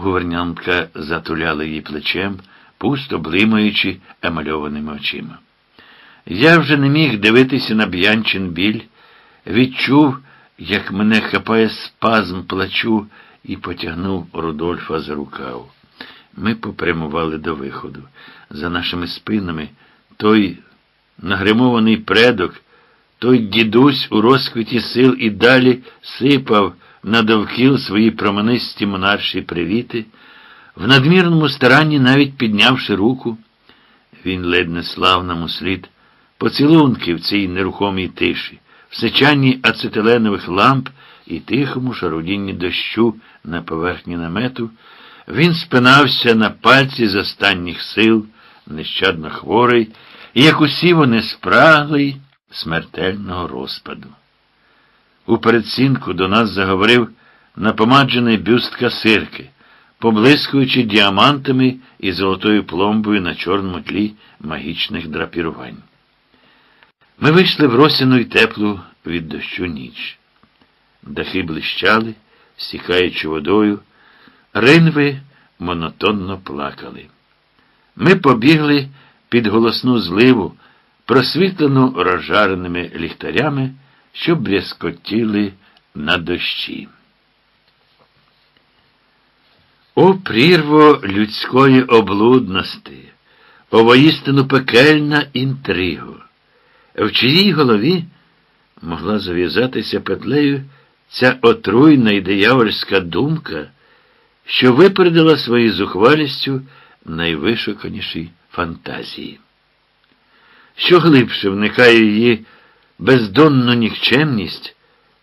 Гувернантка затуляла її плечем, пусто блимаючи емальованими очима. Я вже не міг дивитися на б'янчин біль, відчув, як мене хапає спазм плачу, і потягнув Рудольфа за рукав. Ми попрямували до виходу. За нашими спинами той нагримований предок, той дідусь у розквіті сил і далі сипав на довкіл свої променисті монарші привіти, в надмірному старанні навіть піднявши руку, він ледь не слав нам услід поцілунки в цій нерухомій тиші, в сичанні ацетиленових ламп і тихому шарудінні дощу на поверхні намету, він спинався на пальці з останніх сил, нещадно хворий, і як усі вони спраглий смертельного розпаду. У передсінку до нас заговорив напомаджений бюст касирки, поблискуючи діамантами і золотою пломбою на чорному тлі магічних драпірувань. Ми вийшли в росяну й теплу від дощу ніч. Дахи блищали, стікаючи водою, ринви монотонно плакали. Ми побігли під голосну зливу, просвітлену розжареними ліхтарями, що брязкотіли на дощі. О прірво людської облудності, о воїстину пекельна інтриго! В чиїй голові могла зав'язатися петлею ця отруйна і диявольська думка, що випередила своєю зухвалістю найвишуканіші фантазії. Що глибше вникає її бездонну нікчемність,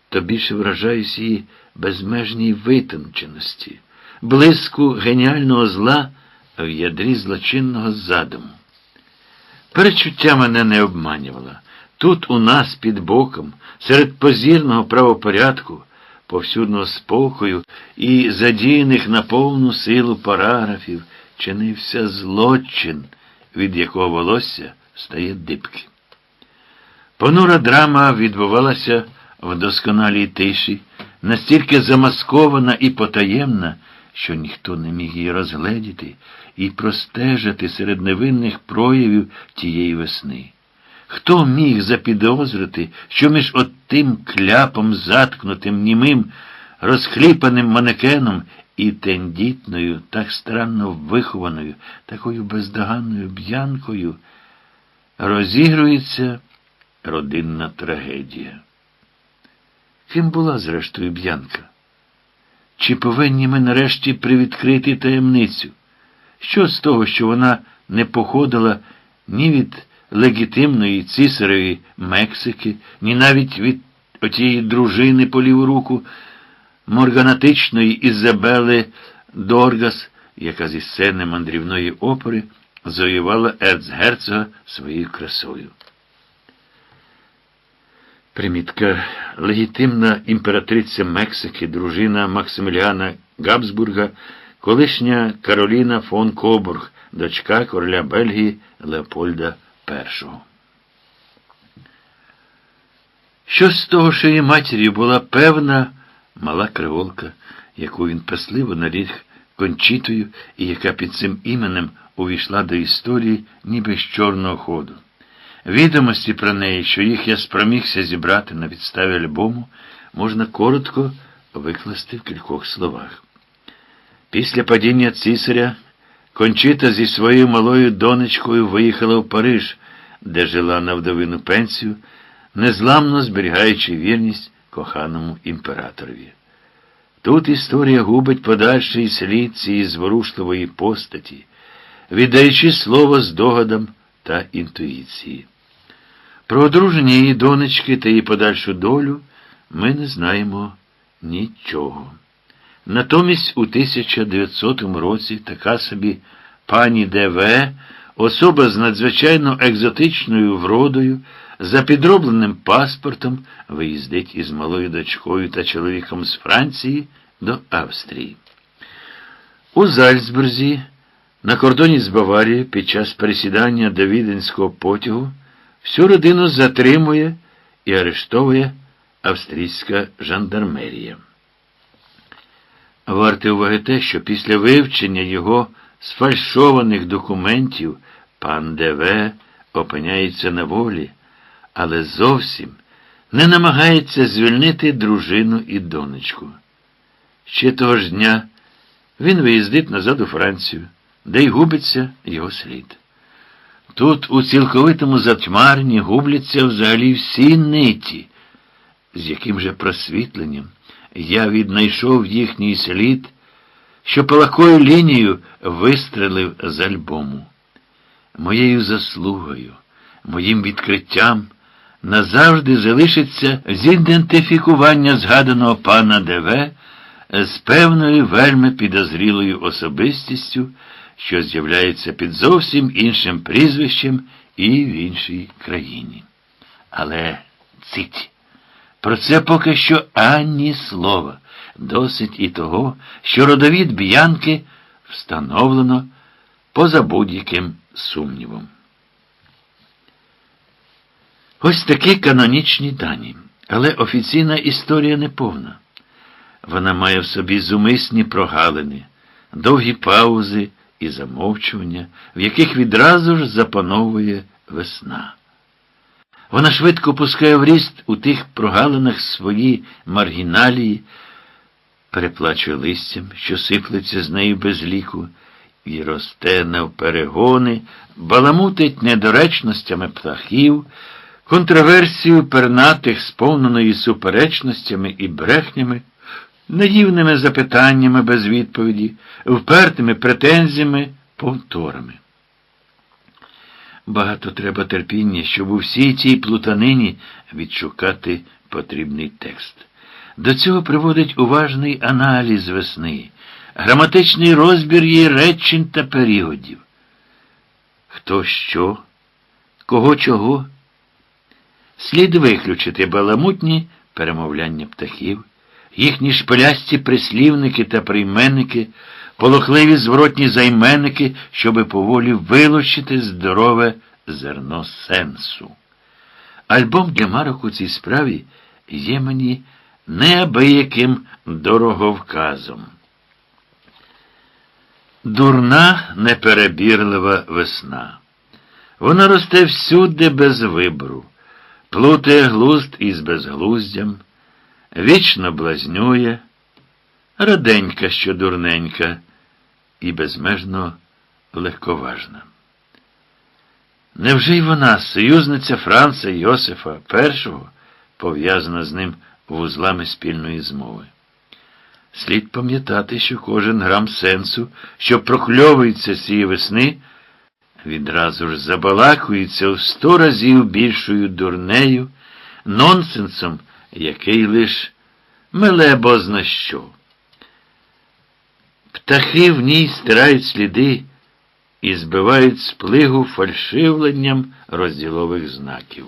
то більше вражаюсь її безмежній витонченості, блиску геніального зла в ядрі злочинного задуму. Перечуття мене не обманювала. Тут у нас під боком, серед позірного правопорядку, повсюдного спокою і задіяних на повну силу параграфів чинився злочин, від якого волосся стає дибки. Понура драма відбувалася в досконалій тиші, настільки замаскована і потаємна, що ніхто не міг її розгледіти і простежити серед невинних проявів тієї весни. Хто міг запідозрити, що між отим кляпом заткнутим німим, розхліпаним манекеном і тендітною, так странно вихованою, такою бездоганною б'янкою розігрується родинна трагедія? Ким була, зрештою, б'янка? Чи повинні ми нарешті привідкрити таємницю? Що з того, що вона не походила ні від легітимної цісаревої Мексики, ні навіть від отієї дружини по ліву руку, морганатичної Ізабели Доргас, яка зі сцени мандрівної опери завоювала ерцгерцога своєю красою. Примітка легітимна імператриця Мексики, дружина Максиміліана Габсбурга, колишня Кароліна фон Кобург, дочка короля Бельгії Леопольда І. Що з того, що її матір'ю була певна мала криволка, яку він пасливо наріг кончітою і яка під цим іменем увійшла до історії ніби з чорного ходу. Відомості про неї, що їх я спромігся зібрати на підставі альбому, можна коротко викласти в кількох словах. Після падіння цісаря Кончита зі своєю малою донечкою виїхала в Париж, де жила на вдовину пенсію, незламно зберігаючи вірність коханому імператорові. Тут історія губить подальший слід цієї зворушливої постаті, віддаючи слово здогадам та інтуїції. Про одруження її донечки та її подальшу долю ми не знаємо нічого. Натомість у 1900 році така собі пані ДВ, особа з надзвичайно екзотичною вродою, за підробленим паспортом виїздить із малою дочкою та чоловіком з Франції до Австрії. У Зальцбурзі, на кордоні з Баварією, під час пересідання до віденського потягу, всю родину затримує і арештовує австрійська жандармерія. Варте уваги те, що після вивчення його сфальшованих документів пан ДВ опиняється на волі, але зовсім не намагається звільнити дружину і донечку. Ще того ж дня він виїздить назад у Францію, де й губиться його слід. Тут у цілковитому затьмарні губляться взагалі всі ниті, з яким же просвітленням я віднайшов їхній слід, що палакою лінією вистрелив з альбому. Моєю заслугою, моїм відкриттям назавжди залишиться зідентифікування згаданого пана ДВ з певною вельми підозрілою особистістю, що з'являється під зовсім іншим прізвищем і в іншій країні. Але цить. Про це поки що ані слова. Досить і того, що родовід б'янки встановлено поза будь-яким сумнівом. Ось такі канонічні дані. Але офіційна історія не повна. Вона має в собі зумисні прогалини, довгі паузи і замовчування, в яких відразу ж запановує весна. Вона швидко пускає в ріст у тих прогалинах свої маргіналії, переплачує листям, що сиплеться з нею без ліку, і росте навперегони, баламутить недоречностями птахів, контроверсію пернатих, сповненої суперечностями і брехнями, наївними запитаннями без відповіді, впертими претензіями, повторами. Багато треба терпіння, щоб у всій цій плутанині відшукати потрібний текст. До цього приводить уважний аналіз весни, граматичний розбір її речень та періодів. Хто що, кого чого? Слід виключити баламутні перемовляння птахів, їхні шпилясті прислівники та прийменники, полохливі зворотні займенники, щоби поволі вилучити здорове зерно сенсу. Альбом для марок у цій справі є мені неабияким дороговказом. Дурна, неперебірлива весна. Вона росте всюди без вибору, плутає глузд із безглуздям, вічно блазнює, раденька, що дурненька, і безмежно легковажна. Невже й вона, союзниця Франца Йосифа І, пов'язана з ним вузлами спільної змови? Слід пам'ятати, що кожен грам сенсу, що прокльовується з цієї весни, відразу ж забалакується в сто разів більшою дурнею, нонсенсом, який лиш меле бозна що. Птахи в ній стирають сліди і збивають з плигу фальшивленням розділових знаків.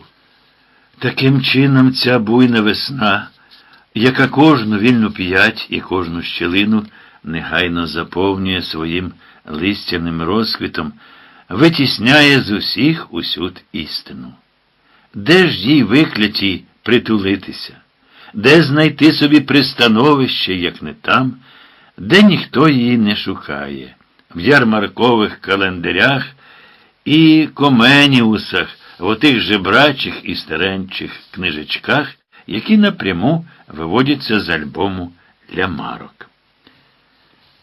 Таким чином, ця буйна весна, яка кожну вільну п'ять і кожну щелину негайно заповнює своїм листяним розквітом, витісняє з усіх усюд істину. Де ж їй викляті притулитися? Де знайти собі пристановище, як не там, де ніхто її не шукає? в ярмаркових календарях і коменіусах, в отих жебрачих і старенчих книжечках, які напряму виводяться з альбому для марок.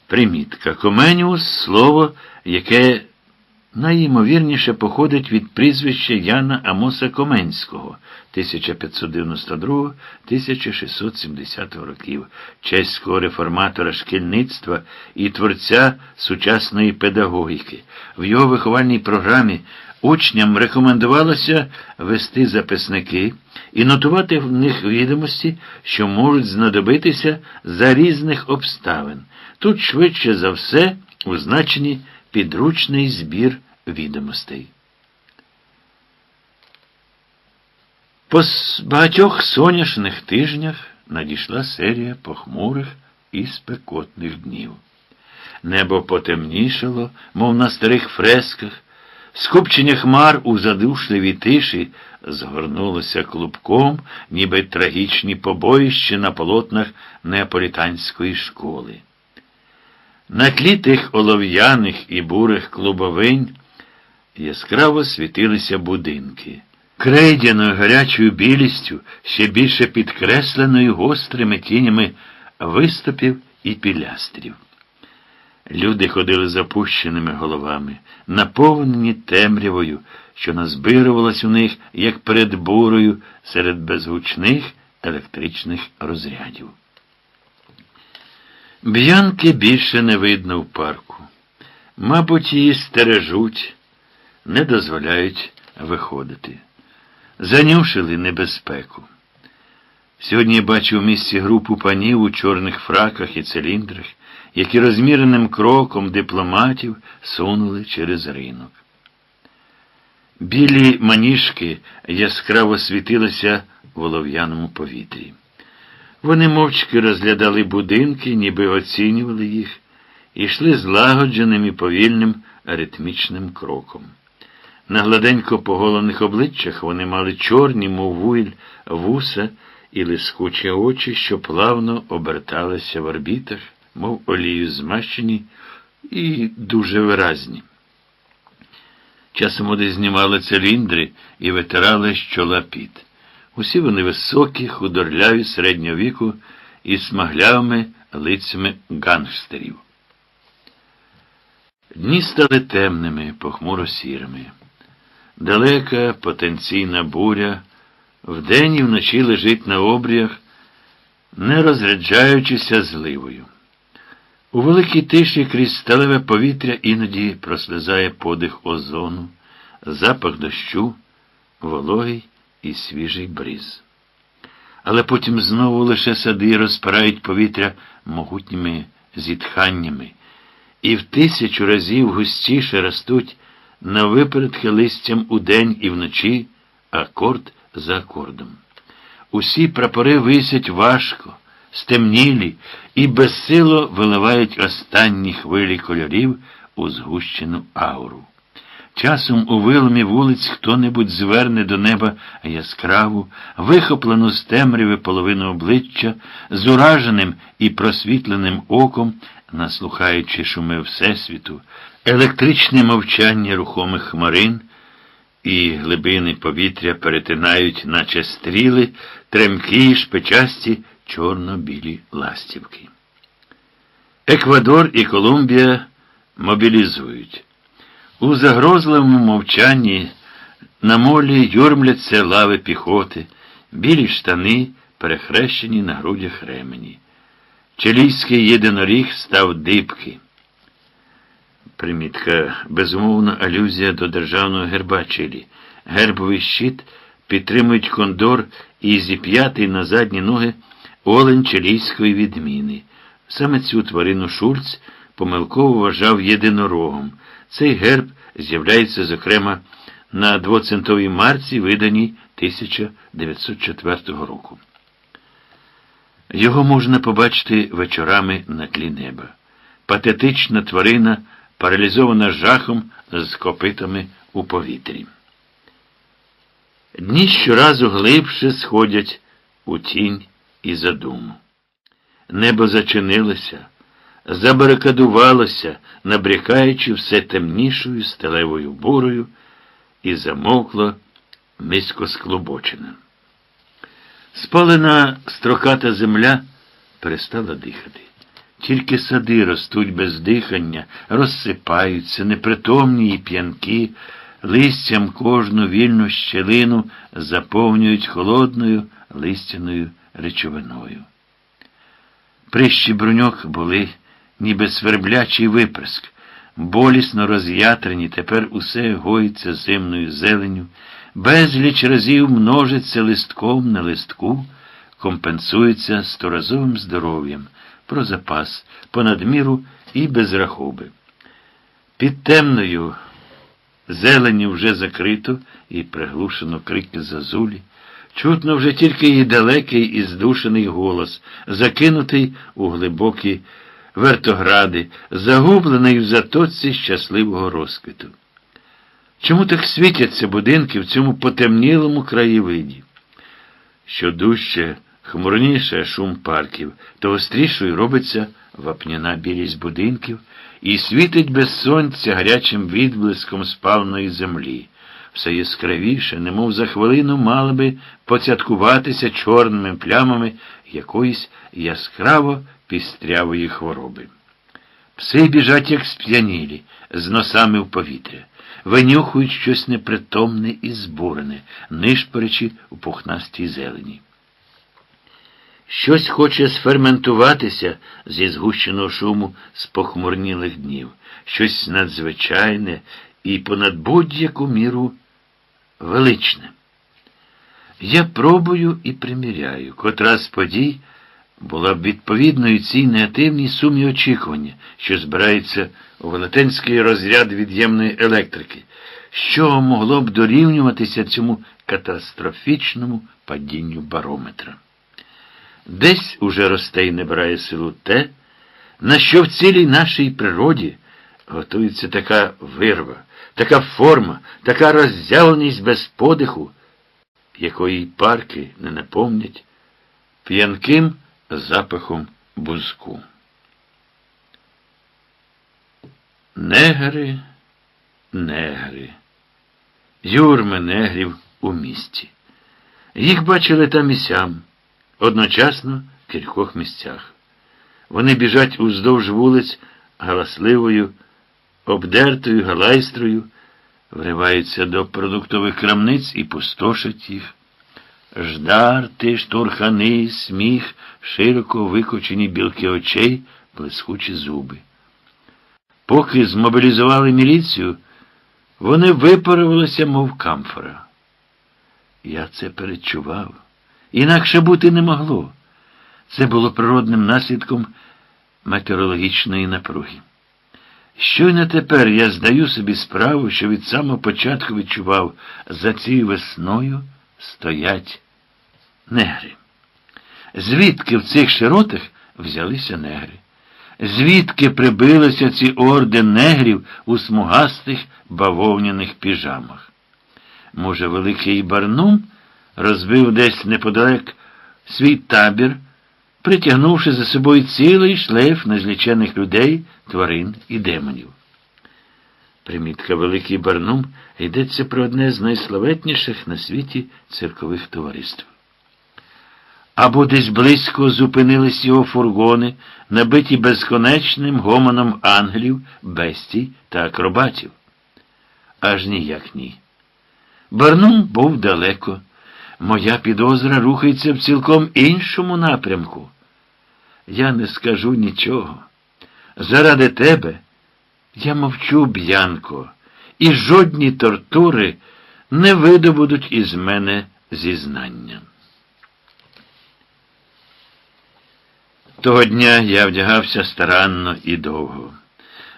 Примітка Коменіус слово, яке найімовірніше походить від прізвища Яна Амоса Коменського 1592-1670 років, чеського реформатора шкільництва і творця сучасної педагогіки. В його виховальній програмі учням рекомендувалося вести записники і нотувати в них відомості, що можуть знадобитися за різних обставин. Тут швидше за все у значенні підручний збір відомостей. По багатьох соняшних тижнях надійшла серія похмурих і спекотних днів. Небо потемнішало, мов на старих фресках, скупчення хмар у задушливій тиші згорнулося клубком, ніби трагічні побоїща на полотнах неаполітанської школи. На тлі тих олов'яних і бурих клубовинь яскраво світилися будинки. Крейдяною гарячою білістю, ще більше підкресленою гострими тінями виступів і пілястрів. Люди ходили запущеними головами, наповнені темрявою, що назбирувалась у них, як перед бурою, серед безгучних електричних розрядів. Б'янки більше не видно в парку. Мабуть, її стережуть, не дозволяють виходити. Занюшили небезпеку. Сьогодні я бачу в місті групу панів у чорних фраках і циліндрах, які розміреним кроком дипломатів сунули через ринок. Білі маніжки яскраво світилися в олов'яному повітрі. Вони мовчки розглядали будинки, ніби оцінювали їх, і йшли злагодженим і повільним аритмічним кроком. На гладенько поголених обличчях вони мали чорні, мов вуйль, вуса і лискучі очі, що плавно оберталися в орбітах, мов олію змащені і дуже виразні. Часом вони знімали циліндри і витирали з чола піт. Усі вони високі, худорляві середнього віку із смаглявими лицями гангстерів. Дні стали темними, похмуро сірими. Далека потенційна буря вдень і вночі лежить на обріях, не розряджаючися зливою. У великій тиші крізь сталеве повітря іноді прослизає подих озону, запах дощу, вологий і свіжий бриз. Але потім знову лише сади розпирають повітря могутніми зітханнями, і в тисячу разів густіше ростуть на випередки листям удень і вночі акорд за акордом. Усі прапори висять важко, стемнілі і безсило виливають останні хвилі кольорів у згущену ауру. Часом у виломі вулиць хто-небудь зверне до неба яскраву, вихоплену з темряви половину обличчя, з ураженим і просвітленим оком, наслухаючи шуми Всесвіту, електричне мовчання рухомих хмарин і глибини повітря перетинають, наче стріли, тремкі шпичасті чорно-білі ластівки. Еквадор і Колумбія мобілізують. У загрозливому мовчанні на молі юрмляться лави піхоти, білі штани, перехрещені на грудях ремені. Чилійський єдиноріг став дибки. Примітка, безумовна алюзія до державного герба Чилі. Гербовий щит підтримують кондор і зіп'ятий на задні ноги олень чилійської відміни. Саме цю тварину Шульц помилково вважав єдинорогом. Цей герб з'являється, зокрема, на двоцентовій марці, виданій 1904 року. Його можна побачити вечорами на тлі неба. Патетична тварина, паралізована жахом з копитами у повітрі. Дні щоразу глибше сходять у тінь і задуму. Небо зачинилося забарикадувалося, набрякаючи все темнішою сталевою бурою, і замовкло низько склобочена. Спалена строката земля перестала дихати. Тільки сади ростуть без дихання, розсипаються, непритомні і п'янки, листям кожну вільну щелину заповнюють холодною листяною речовиною. Прищі бруньок були ніби сверблячий виприск, болісно роз'ятрені, тепер усе гоїться зимною зеленю, безліч разів множиться листком на листку, компенсується сторазовим здоров'ям, про запас, понад міру і без рахоби. Під темною зеленю вже закрито і приглушено крики зазулі. Чутно вже тільки її далекий і здушений голос, закинутий у глибокі вертогради, загублений в затоці щасливого розквіту. Чому так світяться будинки в цьому потемнілому краєвиді? Що дужче, хмурніше шум парків, то острішою робиться вапняна білість будинків і світить без сонця гарячим відблиском спалної землі. Все яскравіше, немов за хвилину мали би поцяткуватися чорними плямами якоїсь яскраво пістрявої хвороби. Пси біжать, як сп'янілі, з носами в повітря, винюхують щось непритомне і збурене, нишпорячи у пухнастій зелені. Щось хоче сферментуватися зі згущеного шуму з похмурнілих днів, щось надзвичайне і понад будь-яку міру величне. Я пробую і приміряю, котра з подій була б відповідною цій негативній сумі очікування, що збирається у велетенський розряд від'ємної електрики, що могло б дорівнюватися цьому катастрофічному падінню барометра. Десь уже росте і набирає силу те, на що в цілій нашій природі готується така вирва, така форма, така роззявленість без подиху, якої парки не наповнять п'янким запахом бузку. Негри, негри, юрми негрів у місті. Їх бачили там і сям, одночасно в кількох місцях. Вони біжать уздовж вулиць галасливою, обдертою галайстрою, вриваються до продуктових крамниць і пустошать їх. Ждарти, штурхани, сміх, широко викочені білки очей, блискучі зуби. Поки змобілізували міліцію, вони випарувалися, мов камфора. Я це передчував. Інакше бути не могло. Це було природним наслідком метеорологічної напруги. Щойно тепер я здаю собі справу, що від самого початку відчував, за цією весною стоять негри. Звідки в цих широтах взялися негри? Звідки прибилися ці орди негрів у смугастих бавовняних піжамах? Може, великий барнум розбив десь неподалек свій табір, притягнувши за собою цілий шлейф незлічених людей, тварин і демонів. Примітка Великий Барнум йдеться про одне з найславетніших на світі циркових товариств. Або десь близько зупинились його фургони, набиті безконечним гомоном ангелів, бестій та акробатів. Аж ніяк ні. Барнум був далеко. Моя підозра рухається в цілком іншому напрямку. Я не скажу нічого. Заради тебе я мовчу, Б'янко, і жодні тортури не видобудуть із мене зізнання. Того дня я вдягався старанно і довго.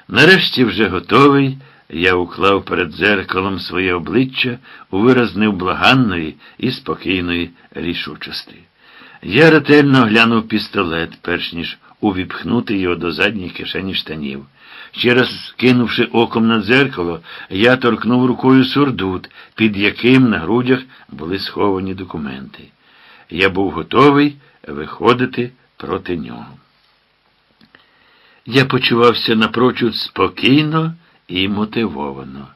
Нарешті вже готовий, я уклав перед дзеркалом своє обличчя у вираз невблаганної і спокійної рішучості. Я ретельно глянув пістолет, перш ніж увіпхнути його до задньої кишені штанів. Ще раз кинувши оком на дзеркало, я торкнув рукою сурдут, під яким на грудях були сховані документи. Я був готовий виходити проти нього. Я почувався напрочуд спокійно і мотивовано,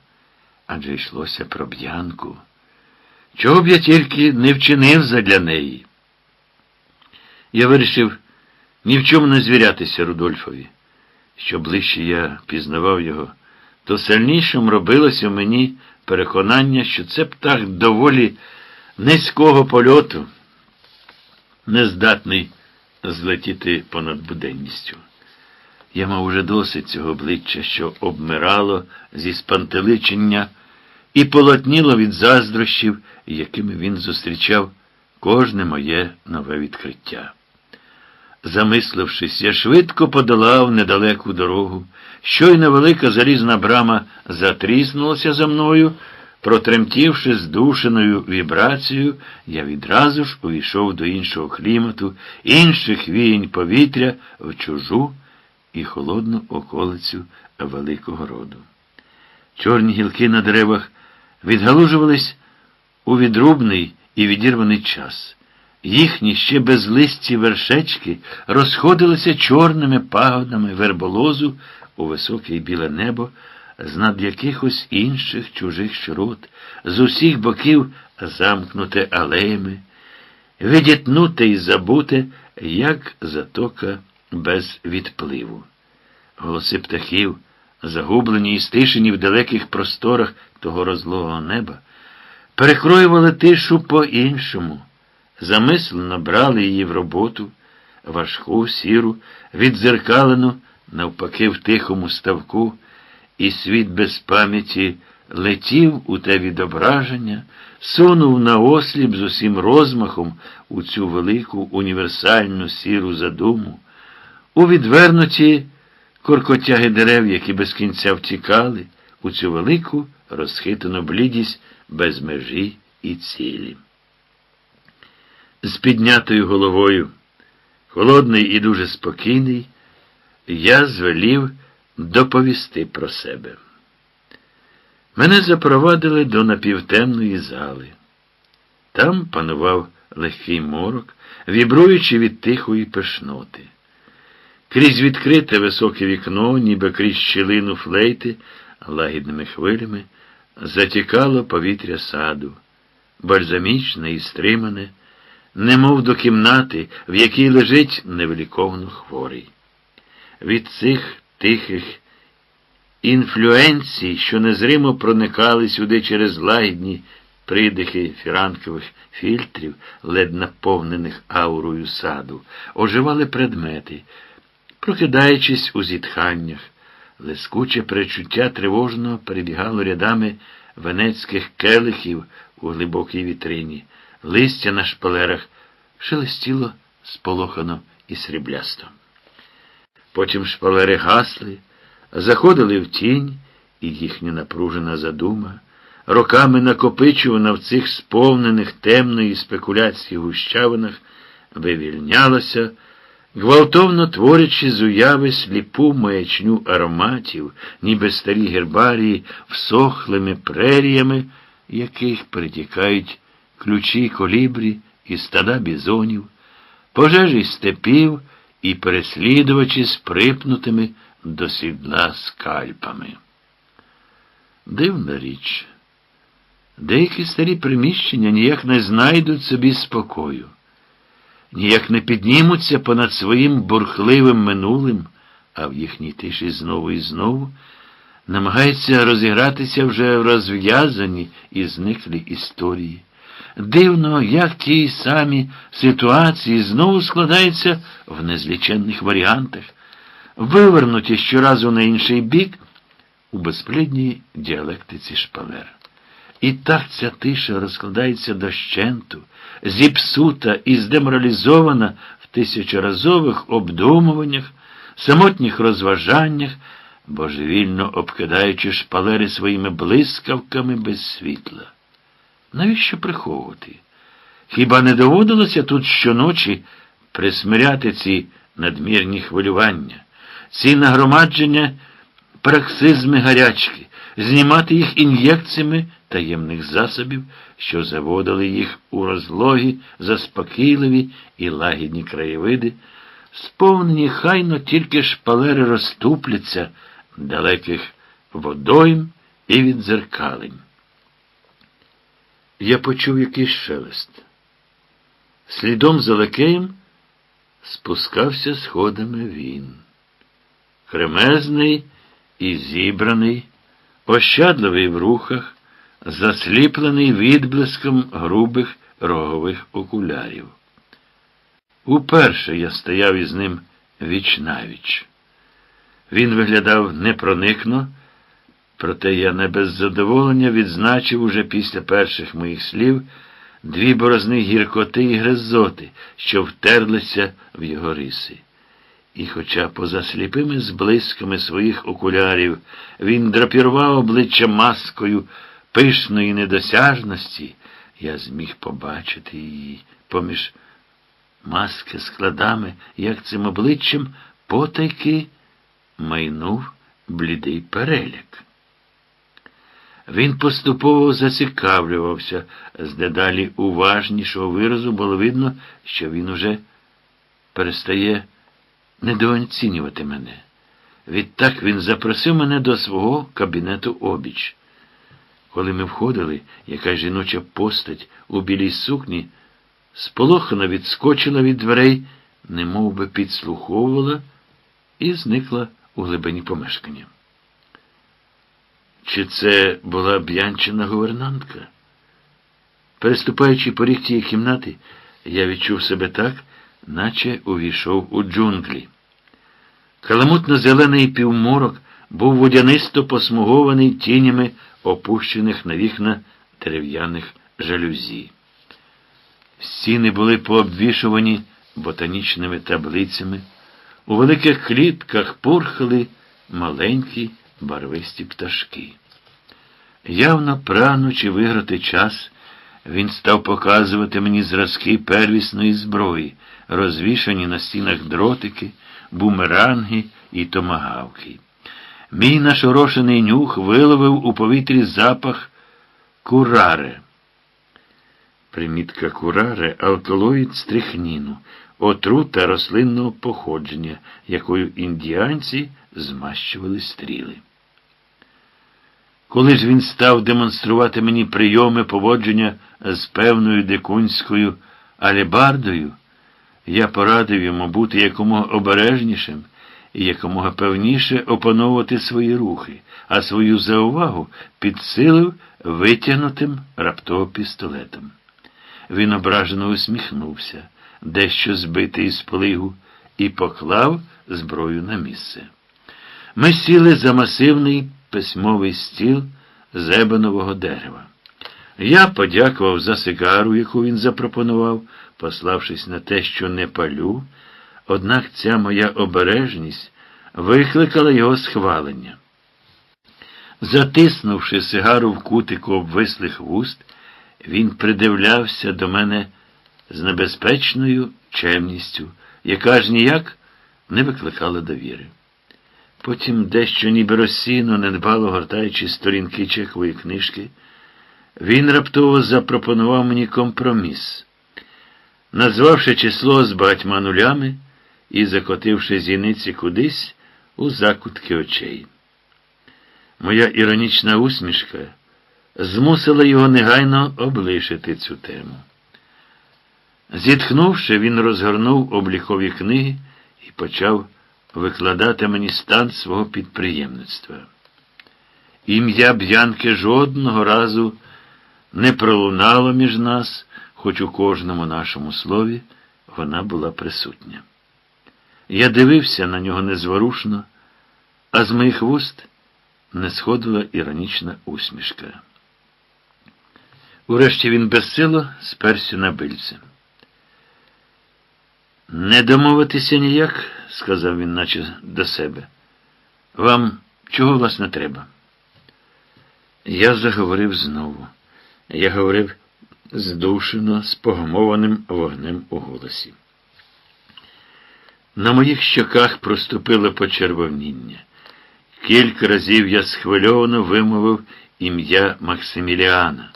адже йшлося про б'янку. Чого б я тільки не вчинив задля неї. Я вирішив ні в чому не звірятися Рудольфові. Що ближче я пізнавав його, то сильнішим робилося в мені переконання, що це птах доволі низького польоту, нездатний злетіти понад буденністю. Я мав уже досить цього обличчя, що обмирало зі спантеличення і полотніло від заздрощів, якими він зустрічав кожне моє нове відкриття. Замислившись, я швидко подолав недалеку дорогу. Щойно велика залізна брама затріснулася за мною, протремтівши здушеною вібрацією, я відразу ж увійшов до іншого клімату, інших віянь повітря в чужу і холодну околицю великого роду. Чорні гілки на деревах відгалужувались у відрубний і відірваний час. Їхні ще безлисті вершечки розходилися чорними пагодами верболозу у високе й біле небо, з над якихось інших чужих широт, з усіх боків замкнуте алеями, відітнуте і забуте, як затока без відпливу. Голоси птахів, загублені і стишені в далеких просторах того розлогого неба, перекроювали тишу по-іншому, замислено брали її в роботу, важку, сіру, відзеркалену, навпаки, в тихому ставку, і світ без пам'яті летів у те відображення, сунув на осліп з усім розмахом у цю велику універсальну сіру задуму, у відвернуті коркотяги дерев, які без кінця втікали, у цю велику розхитану блідість без межі і цілі. З піднятою головою, холодний і дуже спокійний, я звелів доповісти про себе. Мене запровадили до напівтемної зали. Там панував легкий морок, вібруючи від тихої пишноти. Крізь відкрите високе вікно, ніби крізь щілину флейти, лагідними хвилями, затікало повітря саду, бальзамічне і стримане, немов до кімнати, в якій лежить невеликовно хворий. Від цих тихих інфлюенцій, що незримо проникали сюди через лагідні придихи фіранкових фільтрів, ледь наповнених аурою саду, оживали предмети, прокидаючись у зітханнях, лискуче перечуття тривожно перебігало рядами венецьких келихів у глибокій вітрині, листя на шпалерах шелестіло сполохано і сріблясто. Потім шпалери гасли, заходили в тінь, і їхня напружена задума, роками накопичувана в цих сповнених темної спекуляції гущавинах, вивільнялася, гвалтовно творячи з уяви сліпу маячню ароматів, ніби старі гербарії, всохлими преріями, яких перетікають ключі колібрі і стада бізонів, пожежі степів і переслідувачі з припнутими до сідла скальпами. Дивна річ. Деякі старі приміщення ніяк не знайдуть собі спокою, ніяк не піднімуться понад своїм бурхливим минулим, а в їхній тиші знову і знову намагаються розігратися вже в розв'язані і зниклі історії. Дивно, як ті самі ситуації знову складаються в незліченних варіантах, вивернуті щоразу на інший бік у безплідній діалектиці шпалер. І так ця тиша розкладається дощенту, зіпсута і здеморалізована в тисячоразових обдумуваннях, самотніх розважаннях, божевільно обкидаючи шпалери своїми блискавками без світла. Навіщо приховувати? Хіба не доводилося тут щоночі присмиряти ці надмірні хвилювання, ці нагромадження параксизми гарячки, знімати їх ін'єкціями таємних засобів, що заводили їх у розлогі, заспокійливі і лагідні краєвиди, сповнені хайно тільки шпалери розступляться далеких водойм і відзеркалень. Я почув якийсь шелест. Слідом за лакеєм спускався сходами він. Кремезний і зібраний, ощадливий в рухах, засліплений відблиском грубих рогових окулярів. Уперше я стояв із ним віч-навіч. Він виглядав непроникно. Проте я не без задоволення відзначив уже після перших моїх слів дві борозни гіркоти і гризоти, що втерлися в його риси. І, хоча поза сліпими зблисками своїх окулярів він драпірував обличчя маскою пишної недосяжності, я зміг побачити її поміж маски складами, як цим обличчям потайки майнув блідий переляк. Він поступово зацікавлювався, з дедалі уважнішого виразу було видно, що він уже перестає недооцінювати мене. Відтак він запросив мене до свого кабінету обіч. Коли ми входили, яка жіноча постать у білій сукні сполохано відскочила від дверей, немов би підслуховувала, і зникла у глибині помешкання. Чи це була б'янчина гувернантка? Переступаючи поріг тієї кімнати, я відчув себе так, наче увійшов у джунглі. Каламутно-зелений півморок був водянисто посмугований тінями опущених на вікна дерев'яних жалюзі. Стіни були пообвішувані ботанічними таблицями. У великих клітках пурхали маленькі барвисті пташки. Явно прагнучи виграти час, він став показувати мені зразки первісної зброї, розвішані на стінах дротики, бумеранги і томагавки. Мій нашорошений нюх виловив у повітрі запах кураре. Примітка кураре алкалоїд стрихніну, отрута рослинного походження, якою індіанці змащували стріли. Коли ж він став демонструвати мені прийоми поводження з певною дикунською алебардою, я порадив йому бути якомога обережнішим і якомога певніше опановувати свої рухи, а свою заувагу підсилив витягнутим раптово пістолетом. Він ображено усміхнувся, дещо збитий з плигу, і поклав зброю на місце. Ми сіли за масивний письмовий стіл з дерева. Я подякував за сигару, яку він запропонував, пославшись на те, що не палю, однак ця моя обережність викликала його схвалення. Затиснувши сигару в кутику обвислих вуст, він придивлявся до мене з небезпечною чемністю, яка ж ніяк не викликала довіри. Потім, дещо ніби розсійно, недбало гортаючи сторінки чекової книжки, він раптово запропонував мені компроміс, назвавши число з багатьма нулями і закотивши зіниці кудись у закутки очей. Моя іронічна усмішка змусила його негайно облишити цю тему. Зітхнувши, він розгорнув облікові книги і почав викладати мені стан свого підприємництва. Ім'я Б'янки жодного разу не пролунало між нас, хоч у кожному нашому слові вона була присутня. Я дивився на нього незворушно, а з моїх вуст не сходила іронічна усмішка. Урешті він безсило сперся на бильце. Не домовитися ніяк, сказав він, наче до себе. Вам чого власне треба? Я заговорив знову. Я говорив здушено, з погамованим вогнем у голосі. На моїх щоках проступило почервоніння. Кілька разів я схвильовано вимовив ім'я Максиміліана.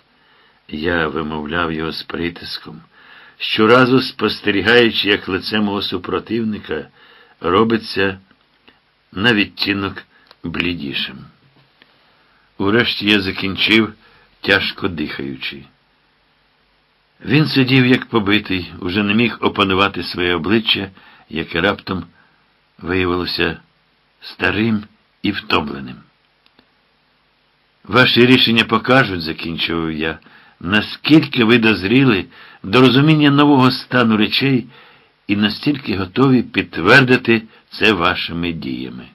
Я вимовляв його з притиском, щоразу спостерігаючи, як лице мого супротивника робиться на відтінок блідішим. Урешті я закінчив, тяжко дихаючи. Він сидів, як побитий, уже не міг опанувати своє обличчя, яке раптом виявилося старим і втомленим. Ваші рішення покажуть, закінчував я, наскільки ви дозріли до розуміння нового стану речей і настільки готові підтвердити це вашими діями.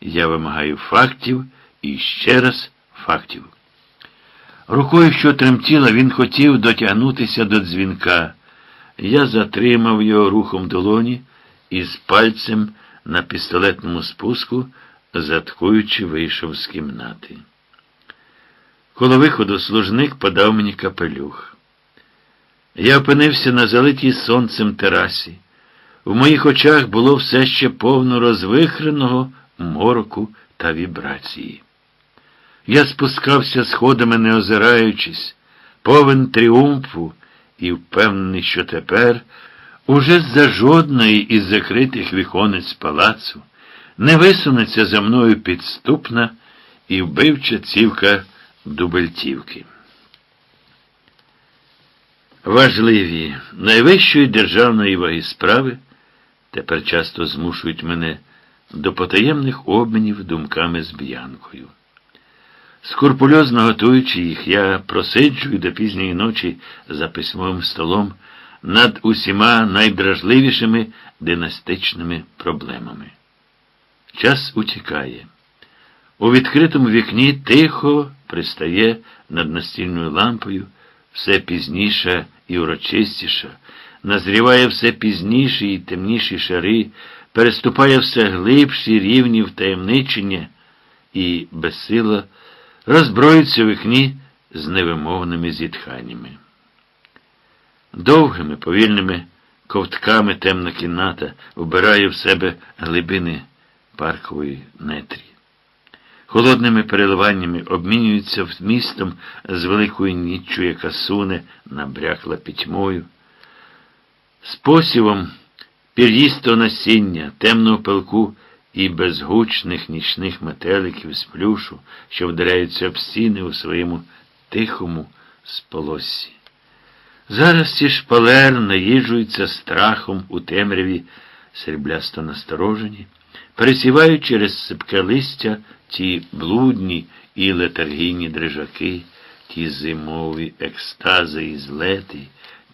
Я вимагаю фактів і ще раз фактів. Рукою, що тремтіла, він хотів дотягнутися до дзвінка. Я затримав його рухом долоні і з пальцем на пістолетному спуску, заткуючи, вийшов з кімнати. Коло виходу служник подав мені капелюх. Я опинився на залитій сонцем терасі. В моїх очах було все ще повно розвихреного мороку та вібрації. Я спускався сходами, не озираючись, повен тріумфу і впевнений, що тепер уже з-за жодної із закритих віконець палацу не висунеться за мною підступна і вбивча цівка дубельтівки. Важливі найвищої державної ваги справи тепер часто змушують мене до потаємних обмінів думками з б'янкою. Скурпульозно готуючи їх, я просиджую до пізньої ночі за письмовим столом над усіма найдражливішими династичними проблемами. Час утікає. У відкритому вікні тихо пристає над настільною лампою все пізніша і урочистіша, назріває все пізніші і темніші шари, переступає все глибші рівні втаємничення і безсила розброїться в вікні з невимовними зітханнями. Довгими, повільними ковтками темна кімната вбирає в себе глибини паркової нетрі. Холодними переливаннями обмінюються вмістом з великою ніччю, яка суне, набрякла пітьмою. Спосівом пір'їстого насіння, темного пилку і безгучних нічних метеликів з плюшу, що вдаряються об стіни у своєму тихому сполоссі. Зараз ці шпалер наїжджуються страхом у темряві, сріблясто насторожені, пересівають через сипке листя ті блудні і летаргійні дрижаки, ті зимові екстази і злети,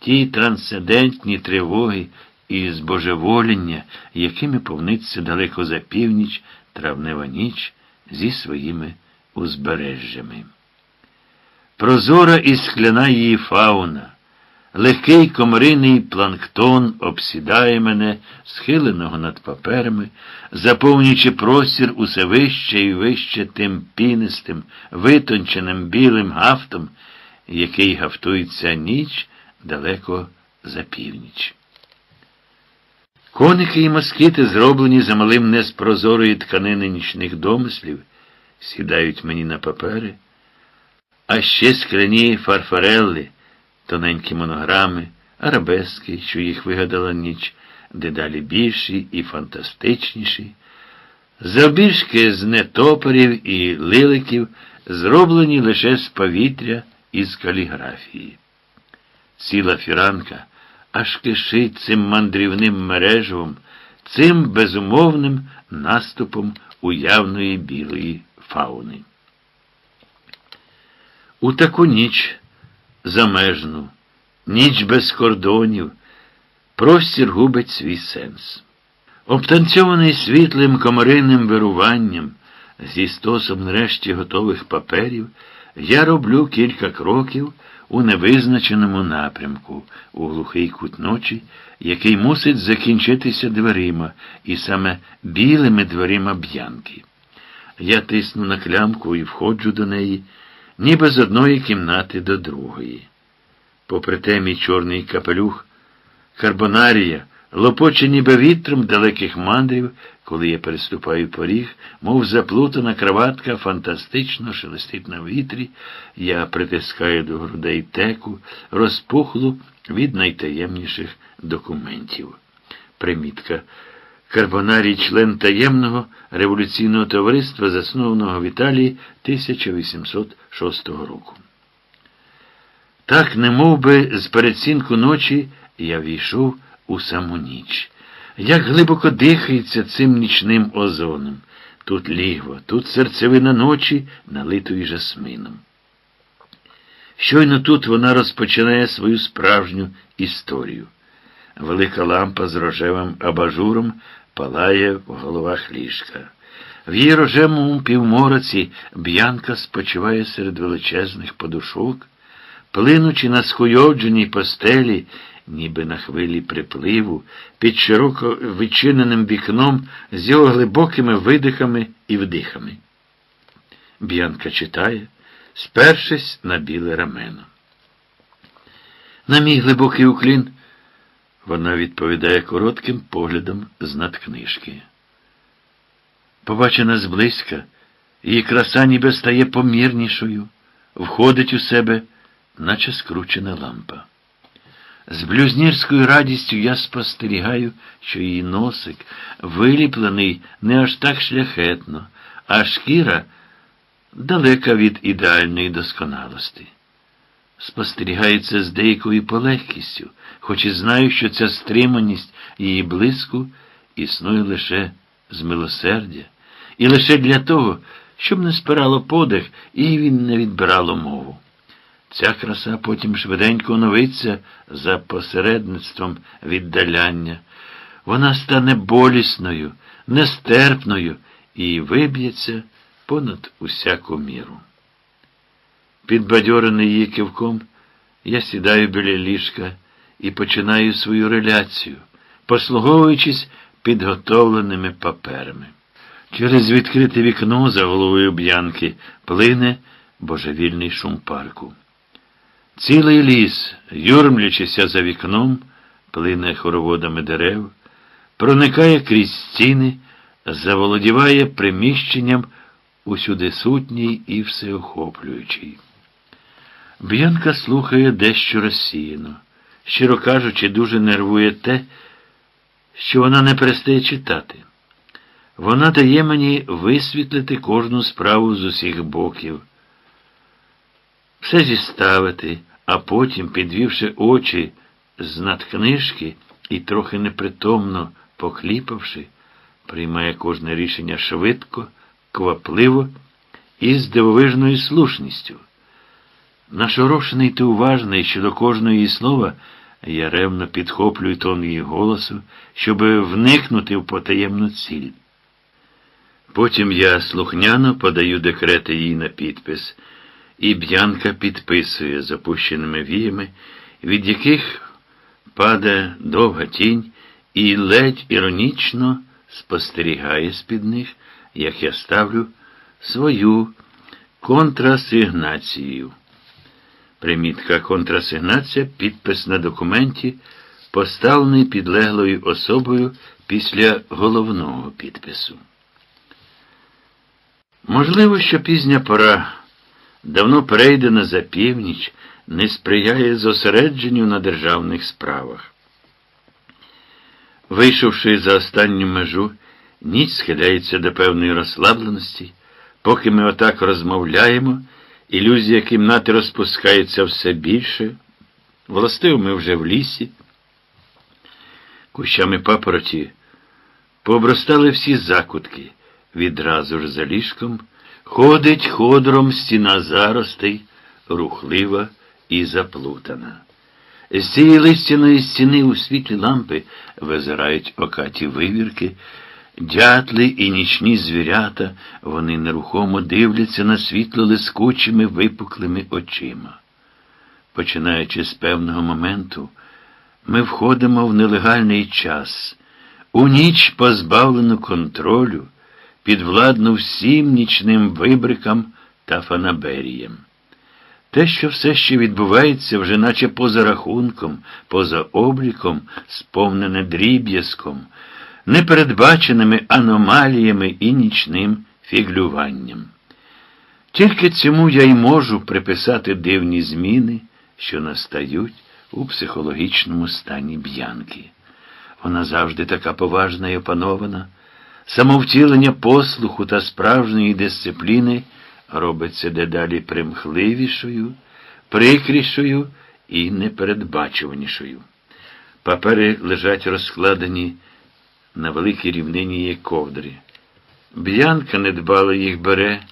ті трансцендентні тривоги і збожевоління, якими повниться далеко за північ травнева ніч зі своїми узбережжями. Прозора і скляна її фауна. Легкий комариний планктон обсідає мене, схиленого над паперами, заповнюючи простір усе вище і вище тим пінистим, витонченим білим гафтом, який гафтується ніч далеко за північ. Коники і москіти, зроблені за малим не з прозорої тканини нічних домислів, сідають мені на папери, а ще скляні фарфарелли тоненькі монограми, арабески, що їх вигадала ніч, дедалі більші і фантастичніші, завбільшки з нетопорів і лиликів, зроблені лише з повітря і з каліграфії. Ціла фіранка аж кишить цим мандрівним мережевом, цим безумовним наступом уявної білої фауни. У таку ніч замежну, ніч без кордонів, простір губить свій сенс. Обтанцьований світлим комаринним вируванням, зі стосом нарешті готових паперів, я роблю кілька кроків у невизначеному напрямку, у глухий кут ночі, який мусить закінчитися дверима, і саме білими дверима б'янки. Я тисну на клямку і входжу до неї ніби з одної кімнати до другої. Попри те мій чорний капелюх, карбонарія, лопоче ніби вітром далеких мандрів, коли я переступаю поріг, мов заплутана краватка фантастично шелестить на вітрі, я притискаю до грудей теку, розпухлу від найтаємніших документів. Примітка. Карбонарій член таємного революційного товариства, заснованого в Італії 1806 року. Так, немов би, з передцінку ночі я війшов у саму ніч. Як глибоко дихається цим нічним озоном. Тут лігво, тут серцевина ночі, налитої жасмином. Щойно тут вона розпочинає свою справжню історію. Велика лампа з рожевим абажуром палає в головах ліжка. В її рожевому півмороці б'янка спочиває серед величезних подушок, плинучи на схуйодженій постелі, ніби на хвилі припливу, під широко відчиненим вікном з його глибокими видихами і вдихами. Б'янка читає, спершись на біле рамено. На мій глибокий уклін. Вона відповідає коротким поглядом з надкнижки. Побачена зблизька, Її краса ніби стає помірнішою, входить у себе, наче скручена лампа. З блюзнірською радістю я спостерігаю, що її носик виліплений не аж так шляхетно, а шкіра далека від ідеальної досконалості. Спостерігається з деякою полегкістю, хоч і знаю, що ця стриманість її блиску існує лише з милосердя, і лише для того, щоб не спирало подих і він не відбирало мову. Ця краса потім швиденько оновиться за посередництвом віддаляння. Вона стане болісною, нестерпною і виб'ється понад усяку міру. Підбадьорений її кивком, я сідаю біля ліжка і починаю свою реляцію, послуговуючись підготовленими паперами. Через відкрите вікно за головою б'янки плине божевільний шум парку. Цілий ліс, юрмлячися за вікном, плине хороводами дерев, проникає крізь стіни, заволодіває приміщенням усюди сутній і всеохоплюючий. Б'янка слухає дещо розсіяно, щиро кажучи, дуже нервує те, що вона не перестає читати. Вона дає мені висвітлити кожну справу з усіх боків, все зіставити, а потім, підвівши очі з надкнижки і трохи непритомно покліпавши, приймає кожне рішення швидко, квапливо і з дивовижною слушністю. Нашорошений та уважний щодо кожного її слова, я ревно підхоплюю тон її голосу, щоб вникнути в потаємну ціль. Потім я слухняно подаю декрети їй на підпис, і б'янка підписує запущеними віями, від яких падає довга тінь і ледь іронічно спостерігає з-під них, як я ставлю свою контрасигнацію. Примітка контрасигнація, підпис на документі, поставлений підлеглою особою після головного підпису. Можливо, що пізня пора, давно перейдена за північ, не сприяє зосередженню на державних справах. Вийшовши за останню межу, ніч схиляється до певної розслабленості, поки ми отак розмовляємо, ілюзія кімнати розпускається все більше. Властиво ми вже в лісі. Кущами папороті пообростали всі закутки. Відразу ж за ліжком ходить ходором стіна заростей, рухлива і заплутана. З цієї листяної стіни у світлі лампи визирають окаті вивірки, дятли і нічні звірята, вони нерухомо дивляться на світло лискучими випуклими очима. Починаючи з певного моменту, ми входимо в нелегальний час, у ніч позбавлену контролю підвладну всім нічним вибрикам та фанаберіям. Те, що все ще відбувається, вже наче поза рахунком, поза обліком, сповнене дріб'язком, непередбаченими аномаліями і нічним фіглюванням. Тільки цьому я й можу приписати дивні зміни, що настають у психологічному стані б'янки. Вона завжди така поважна і опанована. Самовтілення послуху та справжньої дисципліни робиться дедалі примхливішою, прикрішою і непередбачуванішою. Папери лежать розкладені на великій рівнині її ковдрі. Б'янка недбало їх бере,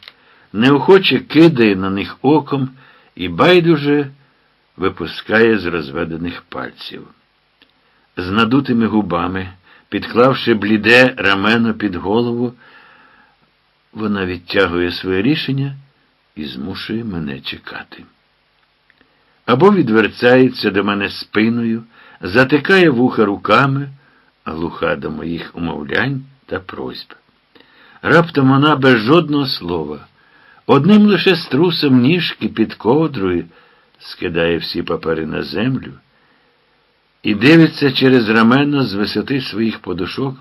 неохоче кидає на них оком і байдуже випускає з розведених пальців. З надутими губами. Підклавши бліде рамено під голову, вона відтягує своє рішення і змушує мене чекати. Або відверцається до мене спиною, затикає вуха руками, глуха до моїх умовлянь та просьб. Раптом вона без жодного слова, одним лише струсом ніжки під ковдрою скидає всі папери на землю і дивиться через рамено з висоти своїх подушок,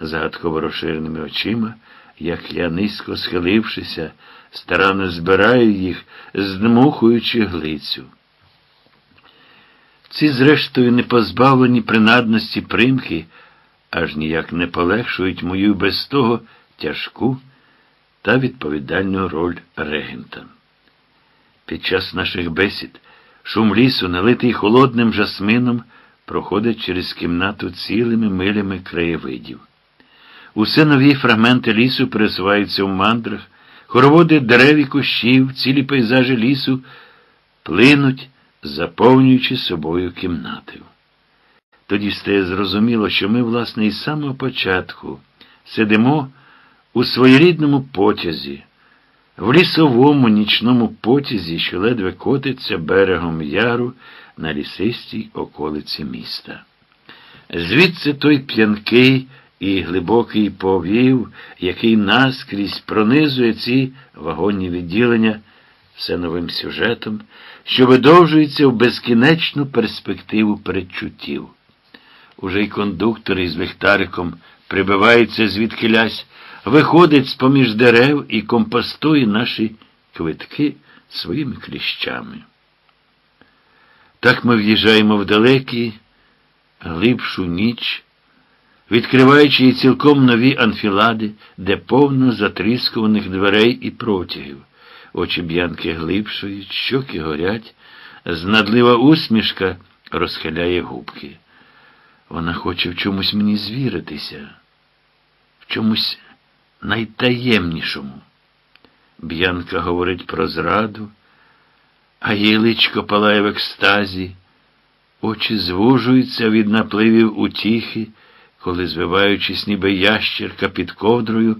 загадково розширеними очима, як я низько схилившися, старанно збираю їх, здмухуючи глицю. Ці, зрештою, не позбавлені принадності примхи, аж ніяк не полегшують мою без того тяжку та відповідальну роль регента. Під час наших бесід шум лісу, налитий холодним жасмином, проходить через кімнату цілими милями краєвидів. Усе нові фрагменти лісу пересуваються в мандрах, хороводи дерев і кущів, цілі пейзажі лісу плинуть, заповнюючи собою кімнати. Тоді стає зрозуміло, що ми, власне, із самого початку сидимо у своєрідному потязі, в лісовому нічному потязі, що ледве котиться берегом яру на лісистій околиці міста. Звідси той п'янкий і глибокий повів, який наскрізь пронизує ці вагонні відділення все новим сюжетом, що видовжується в безкінечну перспективу передчуттів. Уже й кондуктор із ліхтариком прибивається звідкилясь, виходить з поміж дерев і компостує наші квитки своїми кліщами. Так ми в'їжджаємо в далекі, глибшу ніч, відкриваючи їй цілком нові анфілади, де повно затріскуваних дверей і протягів. Очі б'янки глибшують, щоки горять, знадлива усмішка розхиляє губки. Вона хоче в чомусь мені звіритися, в чомусь найтаємнішому. Б'янка говорить про зраду, а її личко палає в екстазі, очі звужуються від напливів утіхи, коли, звиваючись, ніби ящерка під ковдрою,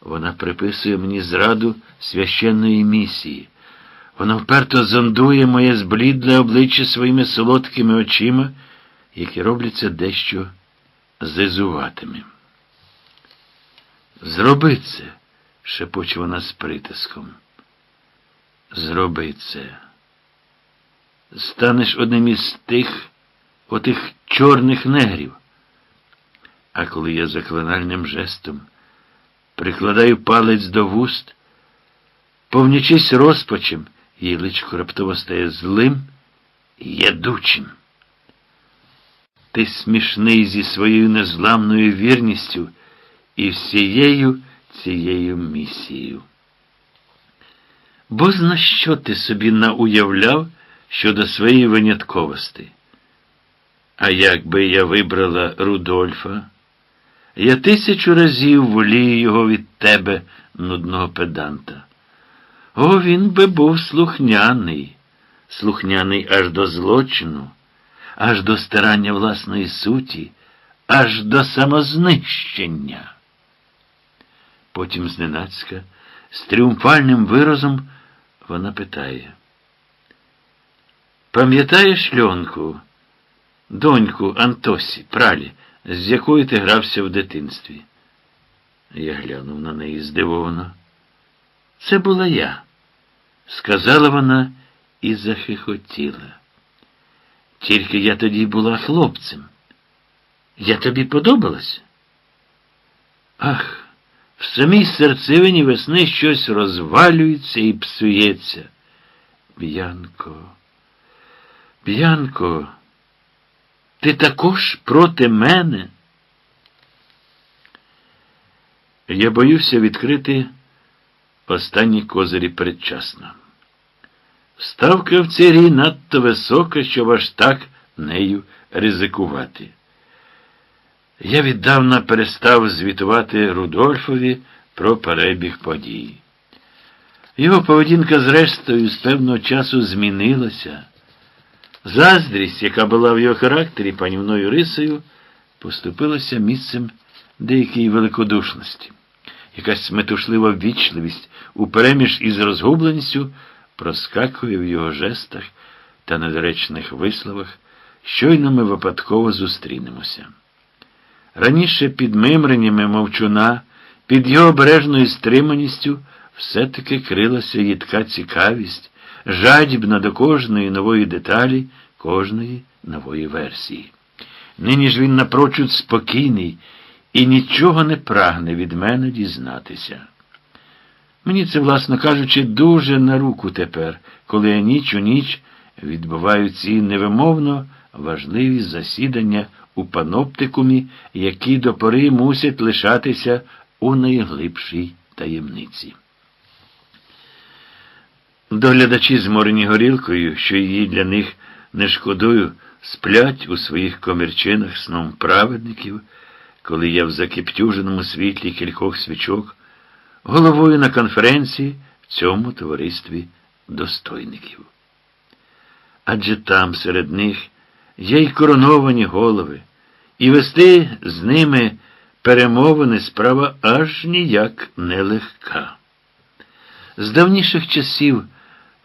вона приписує мені зраду священної місії. Вона вперто зондує моє зблідле обличчя своїми солодкими очима, які робляться дещо зизуватими. Зроби це, шепоче вона з притиском. Зроби це. Станеш одним із тих, отих чорних негрів. А коли я заклинальним жестом прикладаю палець до вуст, повнічись розпачем, її личко раптово стає злим і ядучим. Ти смішний зі своєю незламною вірністю і всією цією місією. Бо зна що ти собі науявляв щодо своєї винятковості? А якби я вибрала Рудольфа, я тисячу разів волію його від тебе, нудного педанта. О, він би був слухняний, слухняний аж до злочину, аж до стирання власної суті, аж до самознищення. Потім зненацька, з тріумфальним виразом, вона питає. Пам'ятаєш льонку, доньку Антосі, пралі, з якою ти грався в дитинстві? Я глянув на неї здивовано. Це була я, сказала вона і захихотіла. Тільки я тоді була хлопцем. Я тобі подобалась? Ах, в самій серцевині весни щось розвалюється і псується. Б'янко, Б'янко, ти також проти мене? Я боюся відкрити останні козирі передчасно. Ставка в цій грі надто висока, щоб аж так нею ризикувати. Я віддавна перестав звітувати Рудольфові про перебіг подій. Його поведінка, зрештою, з певного часу змінилася. Заздрість, яка була в його характері панівною рисою, поступилася місцем деякої великодушності. Якась метушлива ввічливість упереміж із розгубленістю проскакує в його жестах та недоречних висловах, щойно ми випадково зустрінемося. Раніше під мимреннями мовчуна, під його обережною стриманістю все-таки крилася їдка цікавість, жадібна до кожної нової деталі, кожної нової версії. Нині ж він напрочуд спокійний і нічого не прагне від мене дізнатися. Мені це, власно кажучи, дуже на руку тепер, коли я ніч у ніч відбуваю ці невимовно важливі засідання у паноптикумі, які до пори мусять лишатися у найглибшій таємниці. Доглядачі, зморені горілкою, що її для них не шкодую, сплять у своїх комірчинах сном праведників, коли я в закиптюженому світлі кількох свічок, головою на конференції в цьому товаристві достойників. Адже там серед них є й короновані голови, і вести з ними перемовини справа аж ніяк нелегка. З давніших часів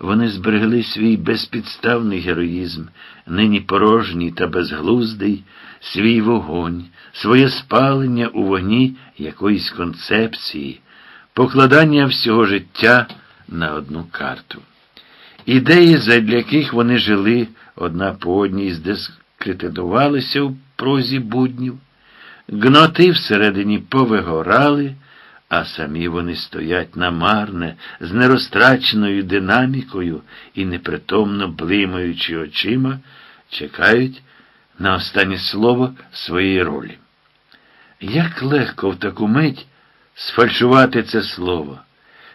вони зберегли свій безпідставний героїзм, нині порожній та безглуздий, свій вогонь, своє спалення у вогні якоїсь концепції, покладання всього життя на одну карту. Ідеї, задля яких вони жили одна по одній, здискредитувалися у прозі буднів, гноти всередині повигорали, а самі вони стоять намарне, з нерозтраченою динамікою і непритомно блимаючи очима, чекають на останнє слово своєї ролі. Як легко в таку мить сфальшувати це слово,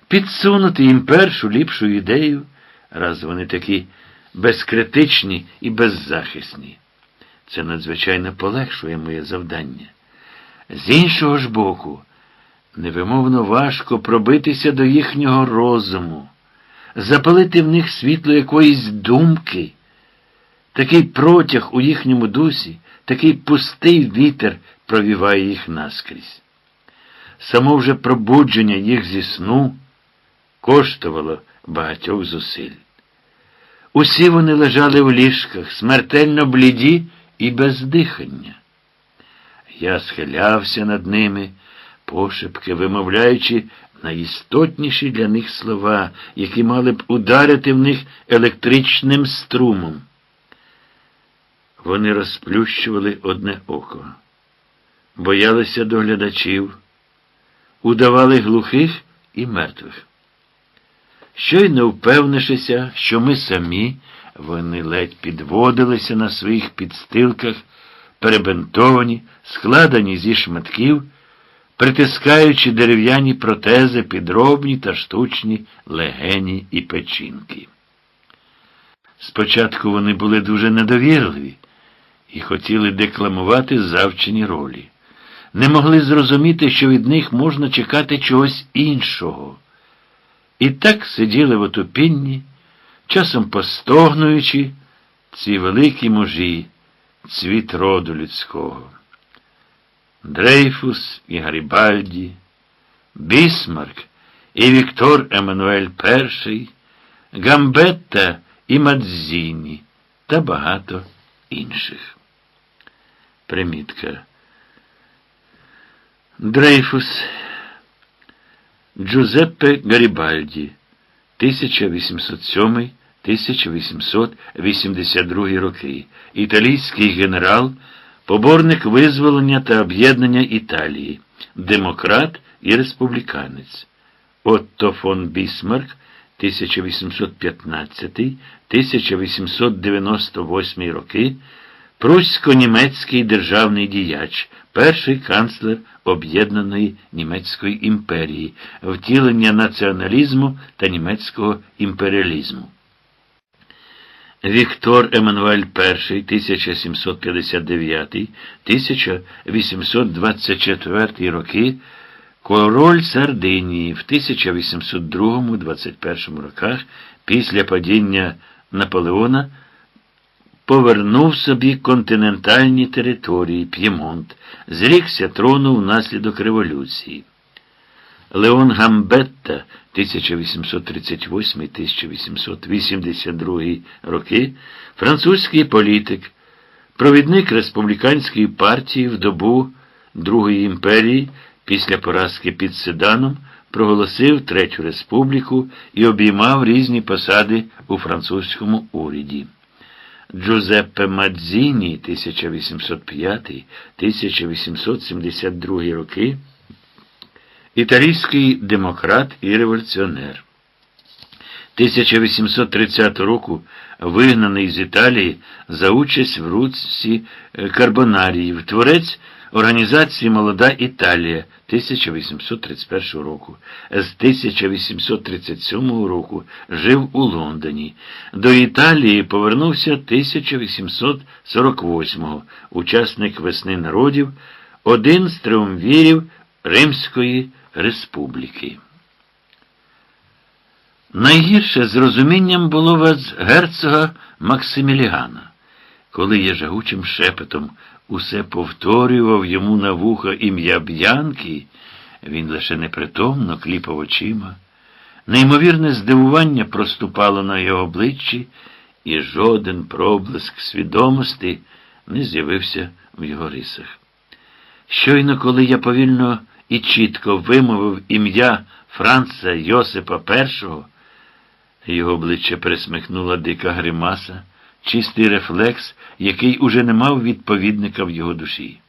підсунути їм першу ліпшу ідею, раз вони такі безкритичні і беззахисні. Це надзвичайно полегшує моє завдання. З іншого ж боку, невимовно важко пробитися до їхнього розуму, запалити в них світло якоїсь думки. Такий протяг у їхньому дусі, такий пустий вітер провіває їх наскрізь. Само вже пробудження їх зі сну коштувало багатьох зусиль. Усі вони лежали в ліжках, смертельно бліді і без дихання. Я схилявся над ними, пошепки вимовляючи найістотніші для них слова, які мали б ударити в них електричним струмом. Вони розплющували одне око, боялися доглядачів, удавали глухих і мертвих. Щойно впевнившися, що ми самі, вони ледь підводилися на своїх підстилках, перебентовані, складені зі шматків, притискаючи дерев'яні протези підробні та штучні легені і печінки. Спочатку вони були дуже недовірливі і хотіли декламувати завчені ролі. Не могли зрозуміти, що від них можна чекати чогось іншого. І так сиділи в отупінні, часом постогнуючи ці великі мужі, цвіт роду людського. Дрейфус і Гарібальді, Бісмарк і Віктор Еммануель І, Гамбетта і Мадзіні та багато інших. Примітка. Дрейфус Джузеппе Гарібальді 1807-1882 роки. Італійський генерал, поборник визволення та об'єднання Італії, демократ і республіканець. Отто фон Бісмарк 1815-1898 роки. Прусько-німецький державний діяч, перший канцлер Об'єднаної Німецької імперії, втілення націоналізму та німецького імперіалізму. Віктор Еммануель І 1759-1824 роки, король Сардинії в 1802-21 роках після падіння Наполеона повернув собі континентальні території П'ємонт, зрікся трону внаслідок революції. Леон Гамбетта 1838-1882 роки, французький політик, провідник республіканської партії в добу Другої імперії після поразки під Седаном проголосив Третю республіку і обіймав різні посади у французькому уряді. Джузеппе Мадзіні 1805-1872 роки, італійський демократ і революціонер. 1830 року вигнаний з Італії за участь в руці Карбонаріїв, творець організації Молода Італія 1831 року. З 1837 року жив у Лондоні. До Італії повернувся 1848-го, учасник весни народів, один з триумвірів Римської республіки. Найгірше з розумінням було вас герцога Максиміліана, коли я жагучим шепотом усе повторював йому на вухо ім'я Б'янки, він лише непритомно кліпав очима. Неймовірне здивування проступало на його обличчі, і жоден проблиск свідомості не з'явився в його рисах. Щойно, коли я повільно і чітко вимовив ім'я Франца Йосипа І, його обличчя присмихнула дика гримаса, чистий рефлекс, який уже не мав відповідника в його душі.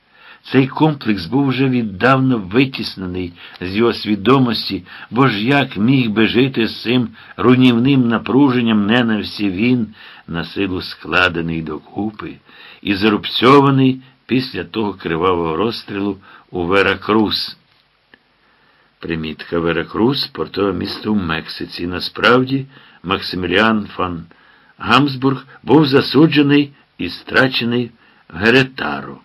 Цей комплекс був вже віддавна витіснений з його свідомості, бо ж як міг би жити з цим руйнівним напруженням ненависті він, на силу складений докупи і зарубцьований після того кривавого розстрілу у Веракрус. Примітка Веракрус, портове місто в Мексиці. Насправді, Максиміліан фан Гамсбург був засуджений і страчений в Геретару.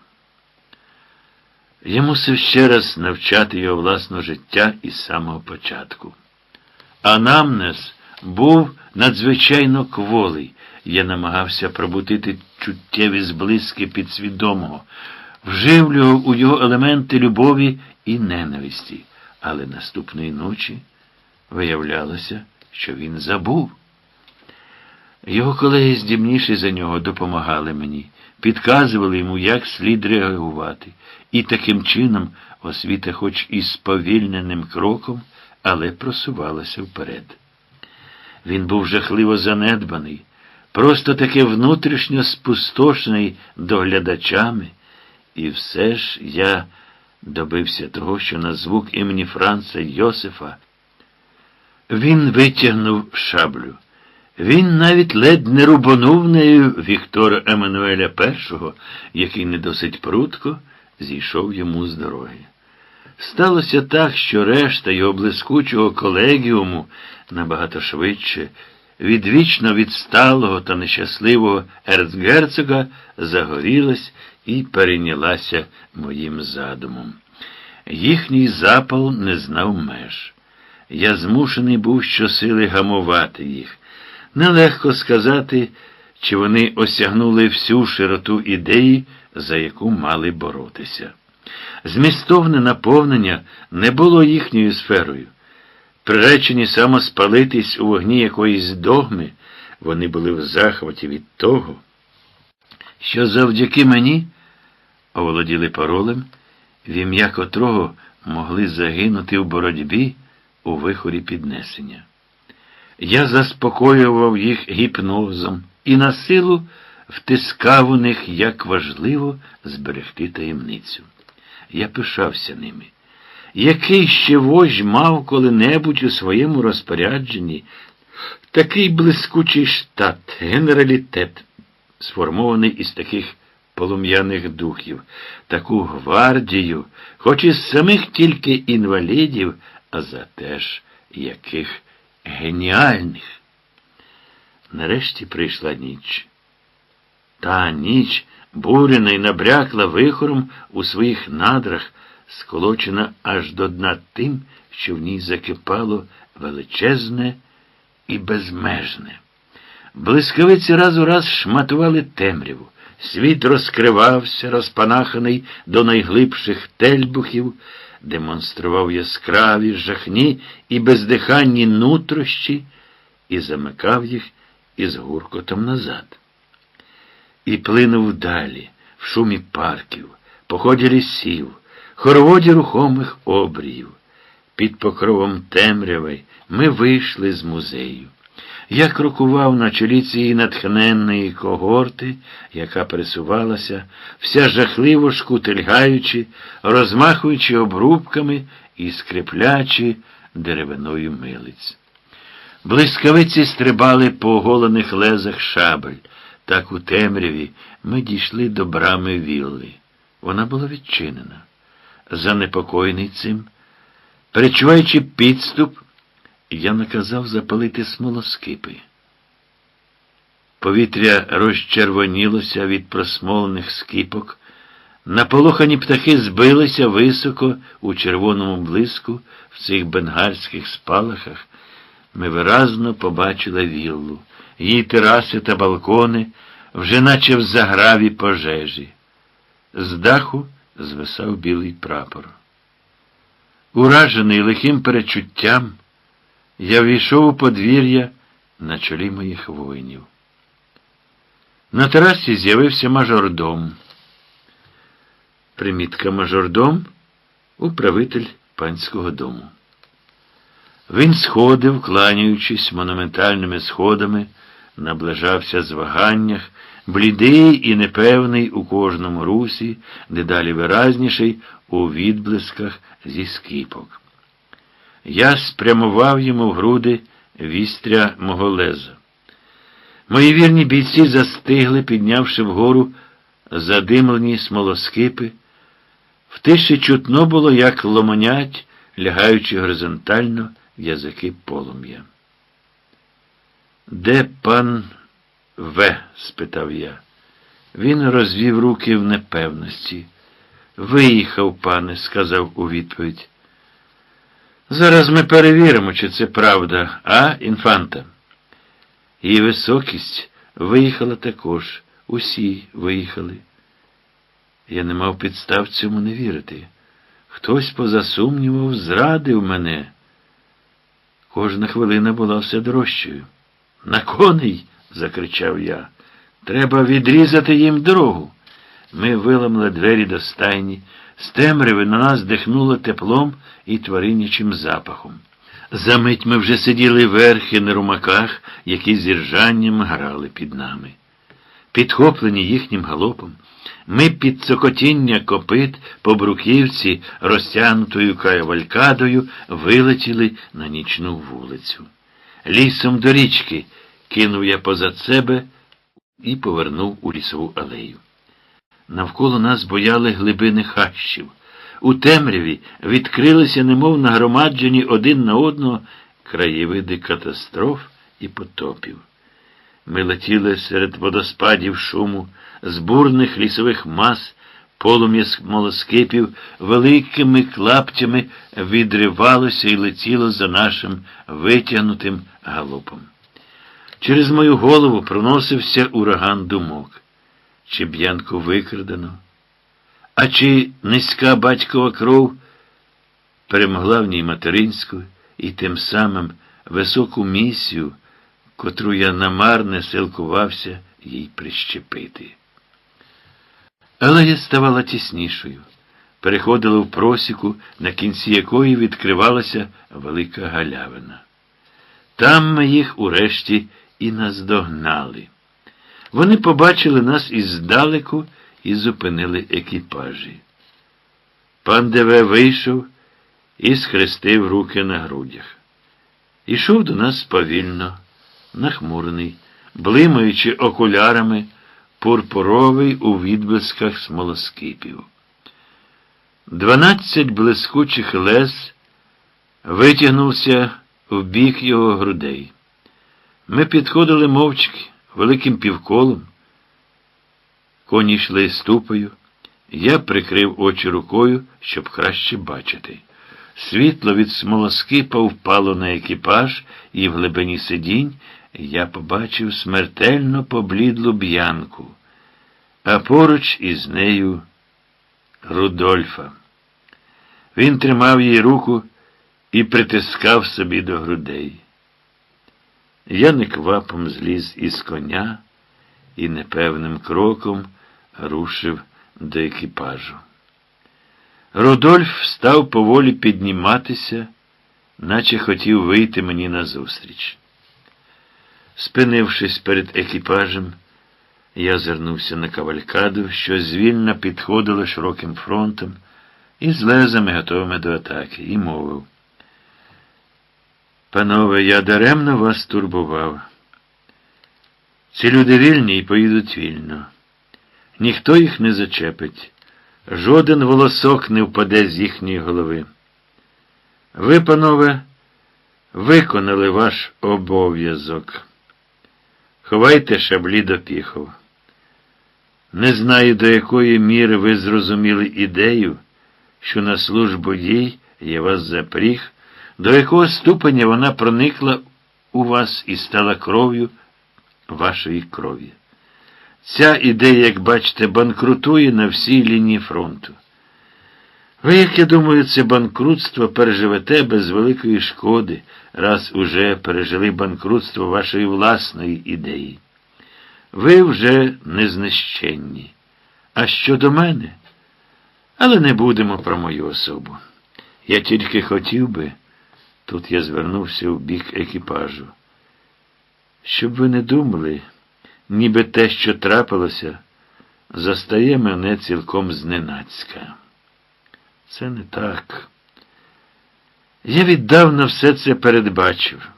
Я мусив ще раз навчати його власного життя із самого початку. Анамнез був надзвичайно кволий. Я намагався пробудити чуттєві зблиски підсвідомого, вживлював у його елементи любові і ненависті. Але наступної ночі виявлялося, що він забув. Його колеги здібніші за нього допомагали мені, підказували йому, як слід реагувати, і таким чином освіта, хоч і сповільненим кроком, але просувалася вперед. Він був жахливо занедбаний, просто таки внутрішньо спустошений доглядачами, і все ж я добився того, що на звук імені Франца Йосифа він витягнув шаблю. Він навіть ледь не рубанув нею Віктора Еммануеля І, який не досить прутко зійшов йому з дороги. Сталося так, що решта його блискучого колегіуму набагато швидше, відвічно відсталого та нещасливого ерцгерцога загорілась і перейнялася моїм задумом. Їхній запал не знав меж. Я змушений був щосили гамувати їх. Нелегко сказати, чи вони осягнули всю широту ідеї, за яку мали боротися. Змістовне наповнення не було їхньою сферою. Приречені самоспалитись у вогні якоїсь догми, вони були в захваті від того, що завдяки мені оволоділи паролем, в ім'я котрого могли загинути в боротьбі у вихорі піднесення. Я заспокоював їх гіпнозом і на силу втискав у них, як важливо зберегти таємницю. Я пишався ними. Який ще вождь мав коли-небудь у своєму розпорядженні такий блискучий штат, генералітет, сформований із таких полум'яних духів, таку гвардію, хоч із самих тільки інвалідів, а за теж яких геніальних. Нарешті прийшла ніч. Та ніч, бурена й набрякла вихором у своїх надрах, сколочена аж до дна тим, що в ній закипало величезне і безмежне. Блискавиці раз у раз шматували темряву. Світ розкривався, розпанаханий до найглибших тельбухів, демонстрував яскраві, жахні і бездиханні нутрощі і замикав їх із гуркотом назад. І плинув далі, в шумі парків, поході лісів, хороводі рухомих обріїв. Під покровом темряви ми вийшли з музею. Я крокував на чолі цієї натхненної когорти, яка пересувалася, вся жахливо шкутильгаючи, розмахуючи обрубками і скриплячи деревиною милиць. Блискавиці стрибали по оголених лезах шабель. Так у темряві ми дійшли до брами вілли. Вона була відчинена. Занепокоєний цим, перечуваючи підступ, я наказав запалити смолоскипи. Повітря розчервонілося від просмолених скипок. Наполохані птахи збилися високо у червоному блиску в цих бенгальських спалахах. Ми виразно побачили віллу, її тераси та балкони, вже наче в заграві пожежі. З даху звисав білий прапор. Уражений лихим перечуттям, я війшов у подвір'я на чолі моїх воїнів. На терасі з'явився мажордом. Примітка мажордом управитель панського дому. Він сходив, кланяючись монументальними сходами, наближався з ваганнях, блідий і непевний у кожному русі, дедалі виразніший у відблисках зі скипок. Я спрямував йому в груди вістря мого леза. Мої вірні бійці застигли, піднявши вгору задимлені смолоскипи. В тиші чутно було, як ломонять, лягаючи горизонтально язики полум'я. Де пан В? спитав я. Він розвів руки в непевності. Виїхав, пане, сказав у відповідь. Зараз ми перевіримо, чи це правда, а, інфанта? Її високість виїхала також. Усі виїхали. Я не мав підстав цьому не вірити. Хтось, поза зрадив мене. Кожна хвилина була все дорожчою. На коней, закричав я. Треба відрізати їм дорогу. Ми виламали двері до стайні, з темряви на нас дихнуло теплом і тваринячим запахом. Замить ми вже сиділи верхи на румаках, які з іржанням грали під нами. Підхоплені їхнім галопом, ми під цокотіння копит по бруківці, розтягнутою каявалькадою, вилетіли на нічну вулицю. Лісом до річки кинув я позад себе і повернув у лісову алею. Навколо нас бояли глибини хащів. У темряві відкрилися, немов нагромаджені один на одного краєвиди катастроф і потопів. Ми летіли серед водоспадів шуму, з бурних лісових мас, полум'я смолоскипів, великими клаптями відривалося і летіло за нашим витягнутим галопом. Через мою голову проносився ураган думок. Чи б'янку викрадено? А чи низька батькова кров перемогла в ній материнську і тим самим високу місію, котру я намарне силкувався їй прищепити. Алея ставала тіснішою, переходила в просіку, на кінці якої відкривалася велика галявина. Там ми їх урешті і наздогнали. Вони побачили нас іздалеку і зупинили екіпажі. Пан Деве вийшов і схрестив руки на грудях. Ішов до нас повільно, нахмурений, блимаючи окулярами, пурпуровий у відблисках смолоскипів. Дванадцять блискучих лез витягнувся в бік його грудей. Ми підходили мовчки великим півколом. Коні йшли ступою. Я прикрив очі рукою, щоб краще бачити. Світло від смолоскипа впало на екіпаж, і в глибині сидінь я побачив смертельно поблідлу б'янку, а поруч із нею Рудольфа. Він тримав її руку і притискав собі до грудей. Я неквапом зліз із коня і непевним кроком рушив до екіпажу. Рудольф став поволі підніматися, наче хотів вийти мені назустріч. Спинившись перед екіпажем, я звернувся на кавалькаду, що звільно підходило широким фронтом і з лезами готовими до атаки, і мовив. Панове, я даремно вас турбував. Ці люди вільні і поїдуть вільно. Ніхто їх не зачепить, жоден волосок не впаде з їхньої голови. Ви, панове, виконали ваш обов'язок. Ховайте шаблі до піхов. Не знаю, до якої міри ви зрозуміли ідею, що на службу їй я вас запріг, до якого ступеня вона проникла у вас і стала кров'ю вашої крові. Ця ідея, як бачите, банкрутує на всій лінії фронту. Ви, як я думаю, це банкрутство переживете без великої шкоди, раз уже пережили банкрутство вашої власної ідеї. Ви вже незнищенні. А щодо мене, але не будемо про мою особу. Я тільки хотів би, тут я звернувся в бік екіпажу, щоб ви не думали, ніби те, що трапилося, застає мене цілком зненацька. Це не так. Я віддавна все це передбачив.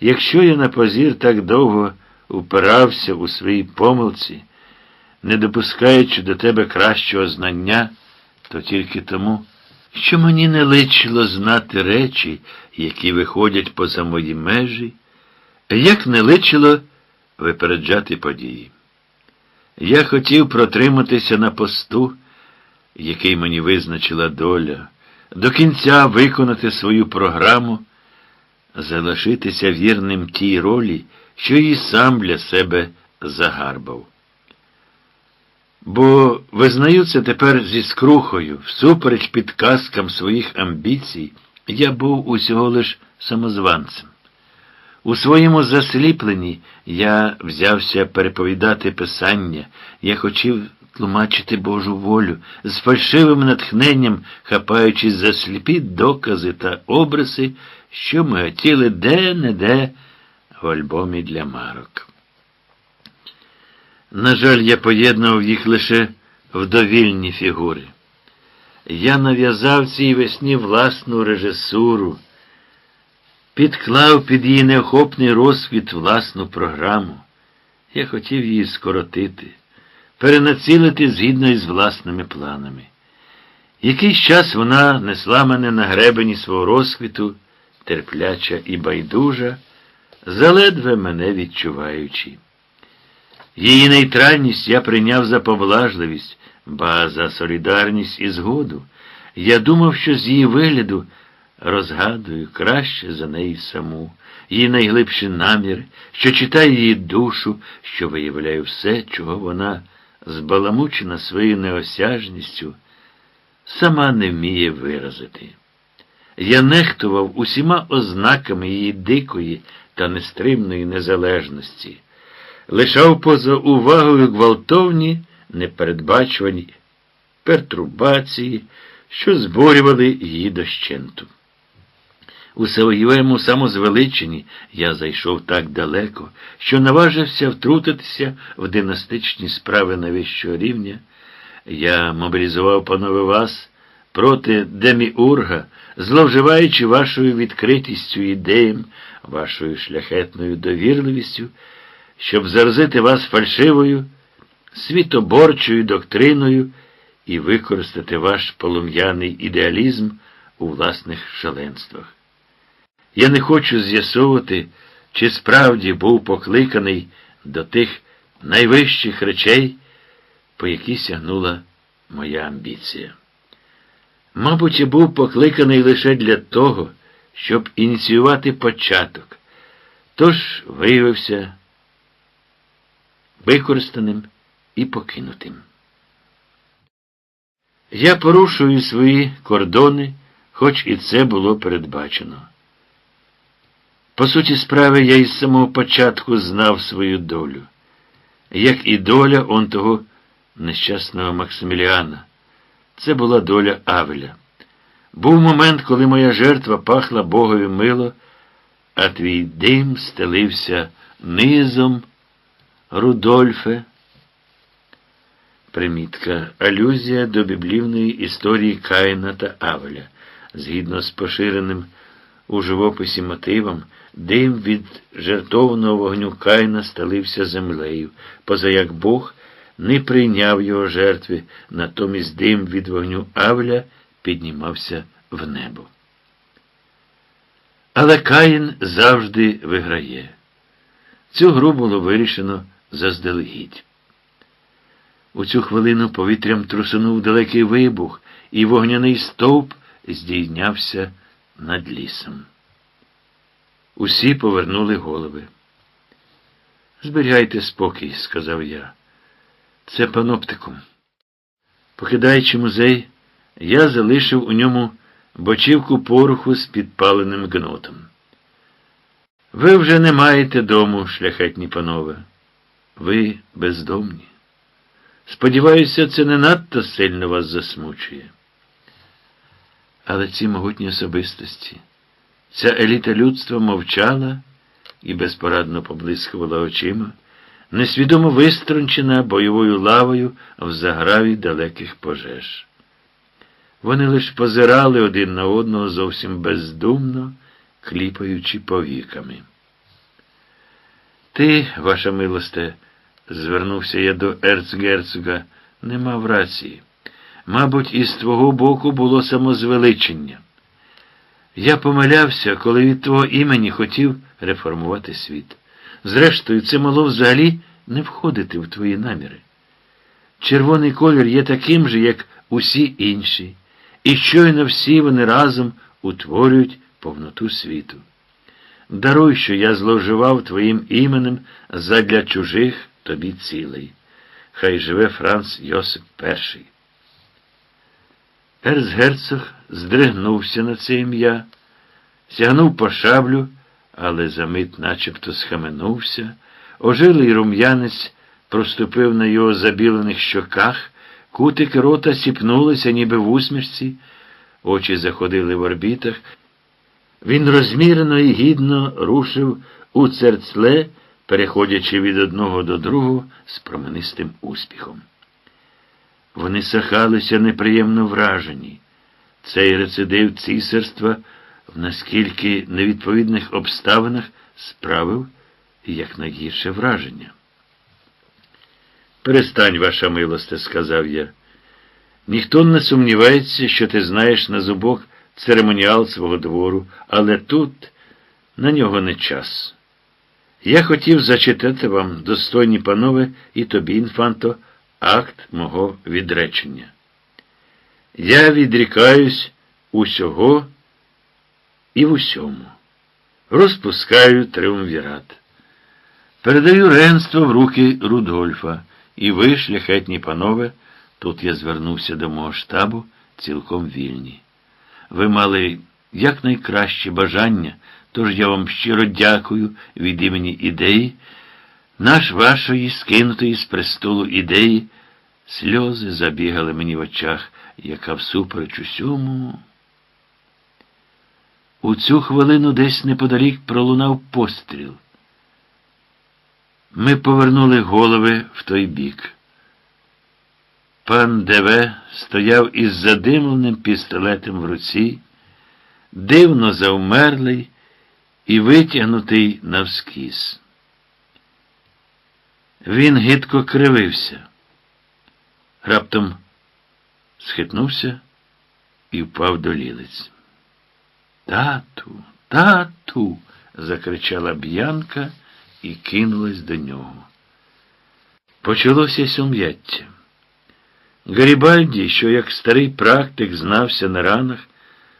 Якщо я на позір так довго упирався у своїй помилці, не допускаючи до тебе кращого знання, то тільки тому, що мені не личило знати речі, які виходять поза мої межі, як не личило випереджати події. Я хотів протриматися на посту, який мені визначила доля, до кінця виконати свою програму, залишитися вірним тій ролі, що її сам для себе загарбав. Бо визнаю це тепер зі скрухою, всупереч підказкам своїх амбіцій, я був усього лиш самозванцем. У своєму засліпленні я взявся переповідати писання, я хотів тлумачити Божу волю, з фальшивим натхненням хапаючись за сліпі докази та обриси, що ми хотіли де-не-де в альбомі для марок. На жаль, я поєднував їх лише в довільні фігури. Я нав'язав цій весні власну режисуру, підклав під її неохопний розквіт власну програму. Я хотів її скоротити, перенацілити згідно із власними планами. Якийсь час вона несла мене на гребені свого розквіту, терпляча і байдужа, заледве мене відчуваючи. Її нейтральність я прийняв за поблажливість, ба за солідарність і згоду. Я думав, що з її вигляду розгадую краще за неї саму, її найглибші наміри, що читає її душу, що виявляє все, чого вона, збаламучена своєю неосяжністю, сама не вміє виразити. Я нехтував усіма ознаками її дикої та нестримної незалежності лишав поза увагою гвалтовні, непередбачувані пертурбації, що зборювали її дощенту. У своєму самозвеличенні я зайшов так далеко, що наважився втрутитися в династичні справи найвищого рівня. Я мобілізував панове вас проти деміурга, зловживаючи вашою відкритістю ідеям, вашою шляхетною довірливістю щоб заразити вас фальшивою, світоборчою доктриною і використати ваш полум'яний ідеалізм у власних шаленствах. Я не хочу з'ясовувати, чи справді був покликаний до тих найвищих речей, по які сягнула моя амбіція. Мабуть, я був покликаний лише для того, щоб ініціювати початок, тож виявився використаним і покинутим. Я порушую свої кордони, хоч і це було передбачено. По суті справи, я із самого початку знав свою долю, як і доля он того нещасного Максиміліана. Це була доля Авеля. Був момент, коли моя жертва пахла Богові мило, а твій дим стелився низом, Рудольфе. Примітка. Алюзія до біблівної історії Каїна та Авеля. Згідно з поширеним у живописі мотивом, дим від жертовного вогню Каїна сталився землею, поза як Бог не прийняв його жертви, натомість дим від вогню Авеля піднімався в небо. Але Каїн завжди виграє. Цю гру було вирішено заздалегідь. У цю хвилину повітрям трусунув далекий вибух, і вогняний стовп здійнявся над лісом. Усі повернули голови. Зберігайте спокій, сказав я. Це паноптикум. Покидаючи музей, я залишив у ньому бочівку пороху з підпаленим гнотом. Ви вже не маєте дому, шляхетні панове. Ви бездомні. Сподіваюся, це не надто сильно вас засмучує. Але ці могутні особистості, ця еліта людства мовчала і безпорадно поблискувала очима, несвідомо виструнчена бойовою лавою в заграві далеких пожеж. Вони лише позирали один на одного зовсім бездумно, кліпаючи повіками. Ти, ваша милосте, звернувся я до ерцгерцога, не мав рації. Мабуть, із твого боку було самозвеличення. Я помилявся, коли від твого імені хотів реформувати світ. Зрештою, це мало взагалі не входити в твої наміри. Червоний колір є таким же, як усі інші, і щойно всі вони разом утворюють повноту світу. Даруй, що я зловживав твоїм іменем задля чужих тобі цілей. Хай живе Франц Йосип І. Ерцгерцог здригнувся на це ім'я, сягнув по шаблю, але за мить начебто схаменувся, ожилий рум'янець проступив на його забілених щоках, кутики рота сіпнулися, ніби в усмішці, очі заходили в орбітах. Він розмірено і гідно рушив у церцле, переходячи від одного до другого з променистим успіхом. Вони сахалися неприємно вражені. Цей рецидив цісарства в наскільки невідповідних обставинах справив якнайгірше враження. Перестань, ваша милосте, сказав я. Ніхто не сумнівається, що ти знаєш на зубок церемоніал свого двору, але тут на нього не час. Я хотів зачитати вам, достойні панове, і тобі, інфанто, акт мого відречення. Я відрікаюсь усього і в усьому. Розпускаю триумвірат. Передаю регенство в руки Рудольфа, і ви, шляхетні панове, тут я звернувся до мого штабу, цілком вільні. Ви мали якнайкраще бажання, тож я вам щиро дякую від імені ідеї, наш вашої скинутої з престолу ідеї, сльози забігали мені в очах, яка всупереч усьому. У цю хвилину десь неподалік пролунав постріл. Ми повернули голови в той бік. Пан Деве стояв із задимленим пістолетом в руці, дивно завмерлий і витягнутий навскіз. Він гидко кривився, раптом схитнувся і впав до лілиць. Тату, тату, закричала б'янка і кинулась до нього. Почалося сум'яття. Гарібальді, що як старий практик знався на ранах,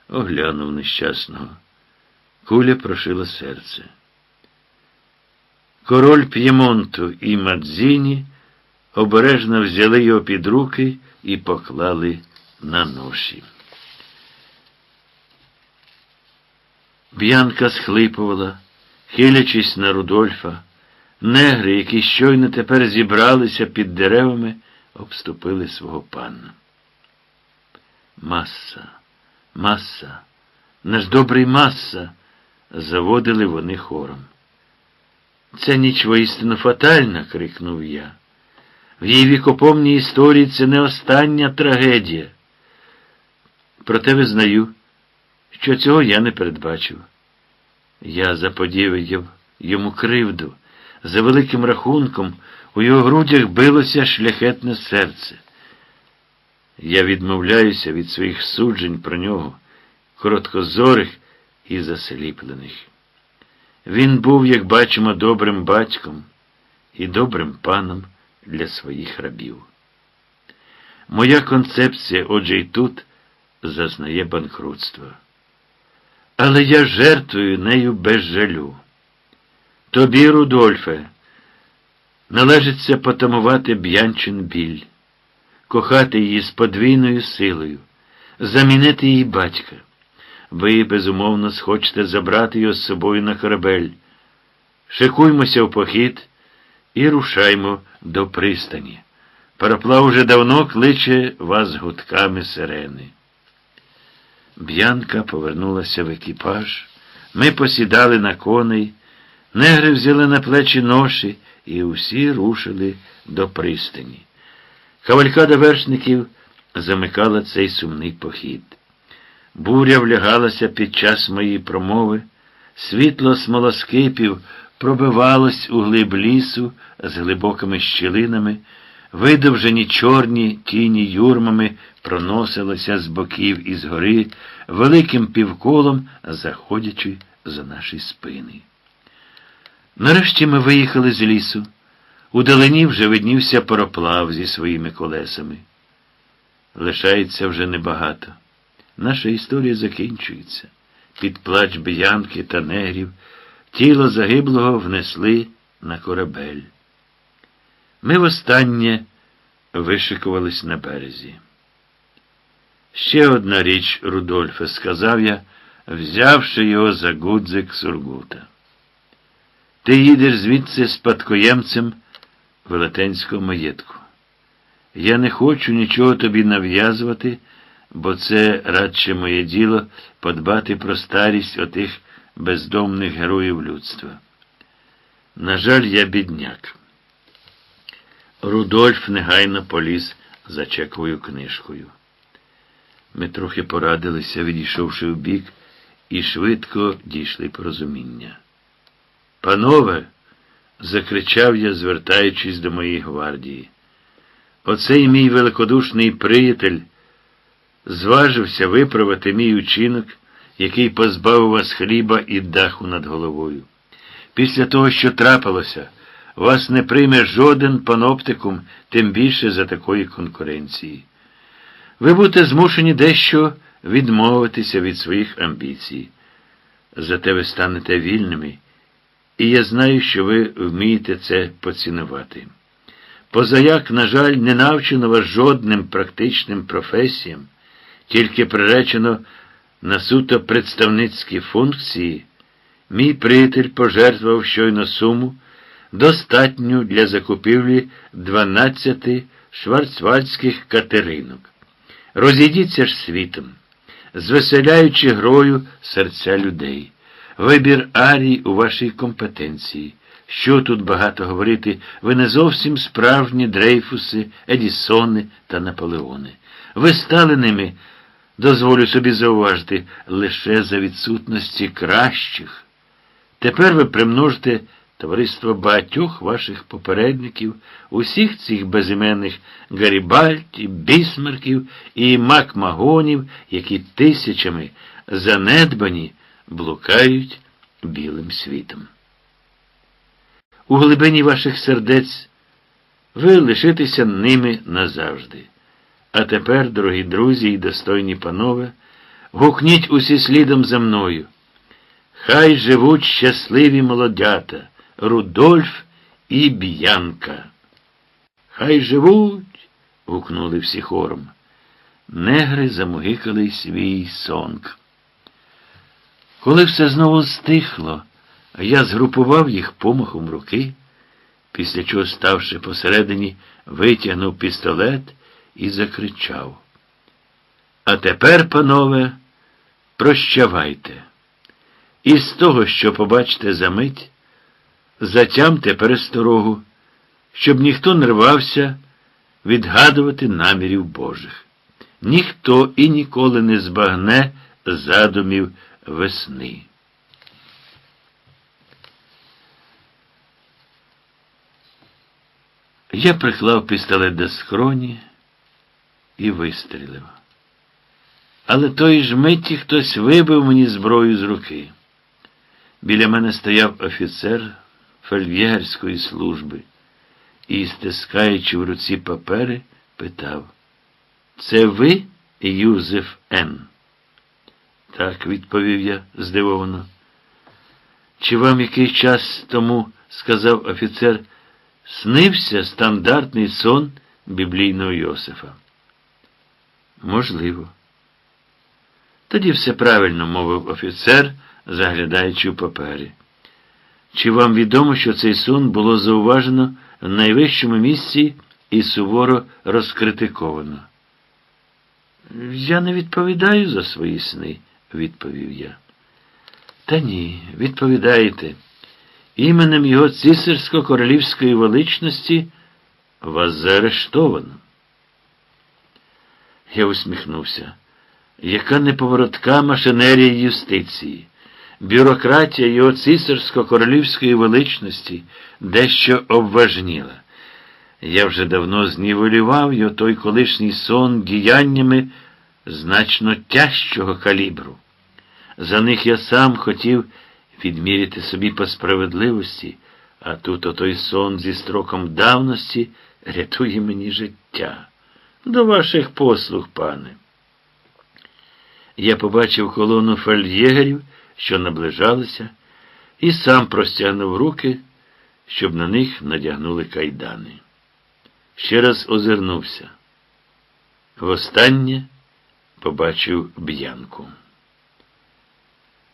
оглянув нещасного. Куля прошила серце. Король П'ємонту і Мадзіні обережно взяли його під руки і поклали на ноші. Б'янка схлипувала, хилячись на Рудольфа. Негри, які щойно тепер зібралися під деревами, обступили свого пана. Маса, маса, наш добрий маса, заводили вони хором. Ця ніч воістину фатальна, крикнув я. В її вікопомній історії це не остання трагедія. Проте визнаю, що цього я не передбачив. Я заподіяв йому кривду. За великим рахунком у його грудях билося шляхетне серце. Я відмовляюся від своїх суджень про нього, короткозорих і засліплених. Він був, як бачимо, добрим батьком і добрим паном для своїх рабів. Моя концепція, отже, і тут зазнає банкрутства. Але я жертвую нею без жалю. Тобі, Рудольфе, належиться потамувати б'янчин біль, кохати її з подвійною силою, замінити її батька. Ви, безумовно, схочете забрати його з собою на корабель. Шикуймося в похід і рушаймо до пристані. Пароплав уже давно кличе вас гудками сирени. Б'янка повернулася в екіпаж. Ми посідали на коней, негри взяли на плечі ноші і усі рушили до пристані. Кавалькада вершників замикала цей сумний похід. Буря влягалася під час моєї промови, світло смолоскипів пробивалось у глиб лісу з глибокими щілинами, видовжені чорні тіні юрмами проносилися з боків і згори, великим півколом заходячи за наші спини. Нарешті ми виїхали з лісу. У далині вже виднівся пароплав зі своїми колесами. Лишається вже небагато. Наша історія закінчується. Під плач биянки та негрів тіло загиблого внесли на корабель. Ми востаннє вишикувались на березі. Ще одна річ, Рудольфе, сказав я, взявши його за гудзик Сургута. Ти їдеш звідси спадкоємцем велетенського маєтку. Я не хочу нічого тобі нав'язувати, бо це радше моє діло подбати про старість отих бездомних героїв людства. На жаль, я бідняк. Рудольф негайно поліз за чековою книжкою. Ми трохи порадилися, відійшовши вбік, і швидко дійшли порозуміння. Панове, закричав я, звертаючись до моєї гвардії. Оцей мій великодушний приятель зважився виправити мій учинок, який позбавив вас хліба і даху над головою. Після того, що трапилося, вас не прийме жоден паноптикум, тим більше за такої конкуренції. Ви будете змушені дещо відмовитися від своїх амбіцій. Зате ви станете вільними, і я знаю, що ви вмієте це поцінувати. Позаяк, на жаль, не навчено вас жодним практичним професіям, тільки приречено на суто представницькі функції, мій приятель пожертвував щойно суму, достатню для закупівлі 12 шварцвальдських катеринок. Розійдіться ж світом, звеселяючи грою серця людей. Вибір арій у вашій компетенції. Що тут багато говорити, ви не зовсім справжні дрейфуси, Едісони та Наполеони. Ви стали ними, дозволю собі зауважити, лише за відсутності кращих. Тепер ви примножите товариство багатьох ваших попередників, усіх цих безіменних Гарібальтів, бісмарків і макмагонів, які тисячами занедбані блукають білим світом. У глибині ваших сердець ви лишитеся ними назавжди. А тепер, дорогі друзі і достойні панове, гукніть усі слідом за мною. Хай живуть щасливі молодята, Рудольф і Б'янка. Хай живуть. гукнули всі хором. Негри замугикали свій сонг. Коли все знову стихло, я згрупував їх помахом руки, після чого, ставши посередині, витягнув пістолет і закричав. А тепер, панове, прощавайте. І з того, що побачите за мить, затямте пересторогу, щоб ніхто не рвався відгадувати намірів Божих. Ніхто і ніколи не збагне задумів весни. Я приклав пістолет до скроні і вистрілив. Але тої ж миті хтось вибив мені зброю з руки. Біля мене стояв офіцер фельд'єгерської служби і, стискаючи в руці папери, питав Це ви, Юзеф Н? Так, відповів я здивовано. Чи вам який час тому, сказав офіцер, снився стандартний сон біблійного Йосифа? Можливо. Тоді все правильно, мовив офіцер, заглядаючи в папері. Чи вам відомо, що цей сон було зауважено в найвищому місці і суворо розкритиковано? Я не відповідаю за свої сни, відповів я. Та ні, відповідаєте. Іменем його цісарсько-королівської величності вас заарештовано. Я усміхнувся. Яка неповоротка машинерія юстиції, бюрократія його цісарсько-королівської величності дещо обважніла. Я вже давно знівелював його той колишній сон діяннями значно тяжчого калібру. За них я сам хотів відміряти собі по справедливості, а тут отой сон зі строком давності рятує мені життя. До ваших послуг, пане. Я побачив колону фельд'єгерів, що наближалися, і сам простягнув руки, щоб на них надягнули кайдани. Ще раз озирнувся. Востаннє побачив б'янку.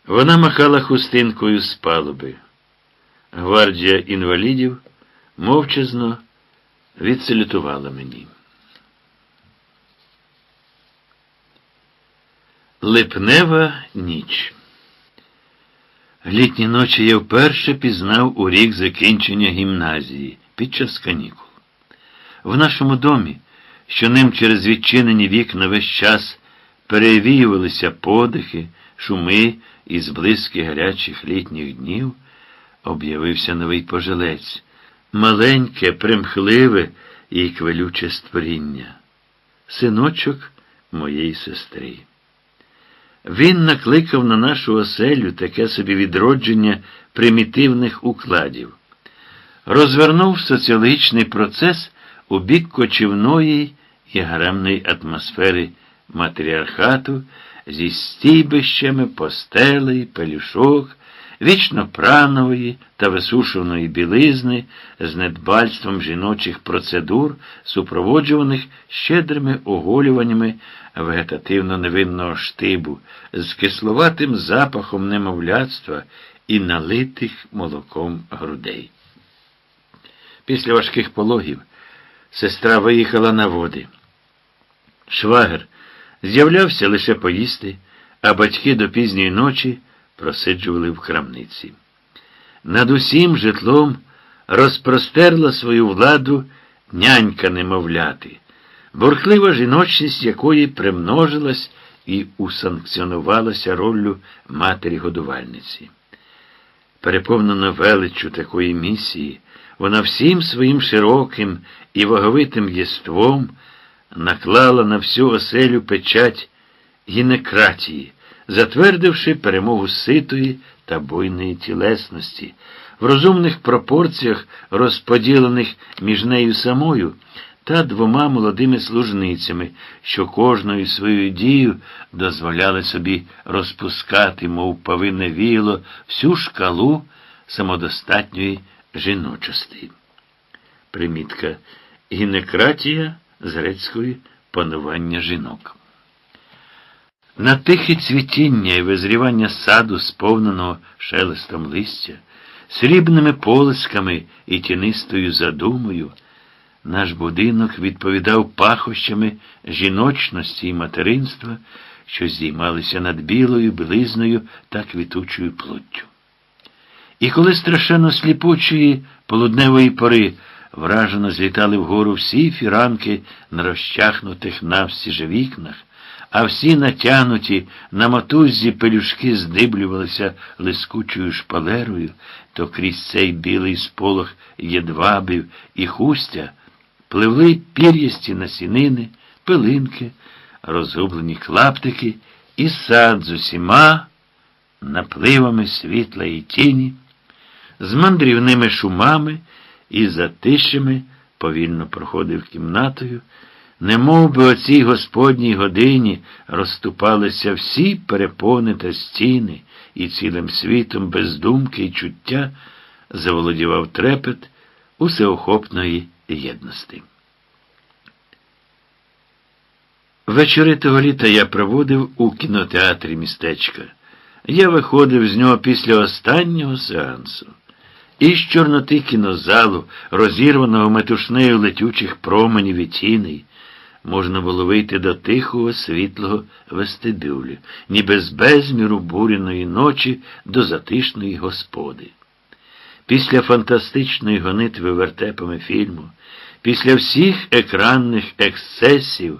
Вона махала хустинкою з палуби. Гвардія інвалідів мовчазно відсалютувала мені. Липнева ніч. Літні ночі я вперше пізнав у рік закінчення гімназії під час канікул. В нашому домі, що ним через відчинені вікна весь час перевіювалися подихи, шуми і зблизьки гарячих літніх днів, об'явився новий пожилець, маленьке, примхливе і квелюче створіння, синочок моєї сестри. Він накликав на нашу оселю таке собі відродження примітивних укладів, розвернув соціологічний процес у бік кочівної і гаремної атмосфери матріархату зі стійбищами постелей, пелюшок, вічно пранової та висушеної білизни з недбальством жіночих процедур, супроводжуваних щедрими оголюваннями вегетативно невинного штибу, з кисловатим запахом немовляцтва і налитих молоком грудей. Після важких пологів сестра виїхала на води. Швагер з'являвся лише поїсти, а батьки до пізньої ночі просиджували в крамниці. Над усім житлом розпростерла свою владу нянька немовляти, бурхлива жіночність якої примножилась і усанкціонувалася роллю матері годувальниці. Переповнена величчю такої місії, вона всім своїм широким і ваговитим єством наклала на всю оселю печать гінекратії, затвердивши перемогу ситої та буйної тілесності, в розумних пропорціях, розподілених між нею самою та двома молодими служницями, що кожною своєю дією дозволяли собі розпускати, мов повинне віяло, всю шкалу самодостатньої жіночості. Примітка гінекратія з грецької панування жінок. На тихе цвітіння і визрівання саду, сповненого шелестом листя, срібними полисками і тінистою задумою, наш будинок відповідав пахощами жіночності і материнства, що здіймалися над білою, білизною та квітучою плоттю. І коли страшенно сліпучої полудневої пори вражено злітали вгору всі фіранки на розчахнутих навсіже вікнах, а всі натянуті на мотуззі пелюшки здиблювалися лискучою шпалерою, то крізь цей білий сполох єдвабів і хустя пливли пір'ясті насінини, пилинки, розгублені клаптики і сад з усіма напливами світла і тіні, з мандрівними шумами і затишами повільно проходив кімнатою, не би о цій господній годині розступалися всі перепони та стіни, і цілим світом без думки і чуття заволодівав трепет усеохопної єдності. Вечори того літа я проводив у кінотеатрі містечка. Я виходив з нього після останнього сеансу. Із чорноти кінозалу, розірваного метушнею летючих променів і тіней, можна було вийти до тихого світлого вестибюлю, ніби з безміру буряної ночі до затишної господи. Після фантастичної гонитви вертепами фільму, після всіх екранних ексцесів,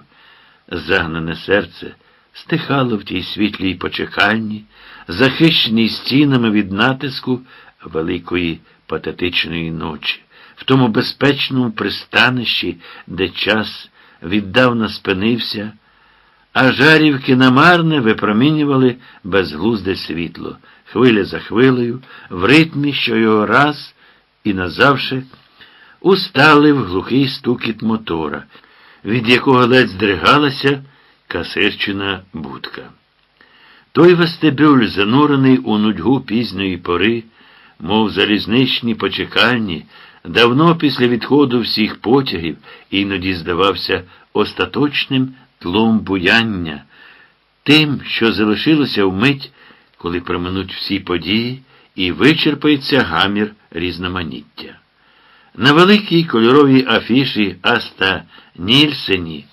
загнане серце стихало в тій світлій почекальні, захищеній стінами від натиску великої патетичної ночі, в тому безпечному пристанищі, де час віддавна спинився, а жарівки намарне випромінювали безглузде світло, хвиля за хвилею, в ритмі, що його раз і назавше усталив глухий стукіт мотора, від якого ледь здригалася касирчина будка. Той вестибюль, занурений у нудьгу пізньої пори, мов залізничні почекальні, давно після відходу всіх потягів іноді здавався остаточним тлом буяння, тим, що залишилося вмить, коли проминуть всі події, і вичерпається гамір різноманіття. На великій кольоровій афіші Аста Нільсені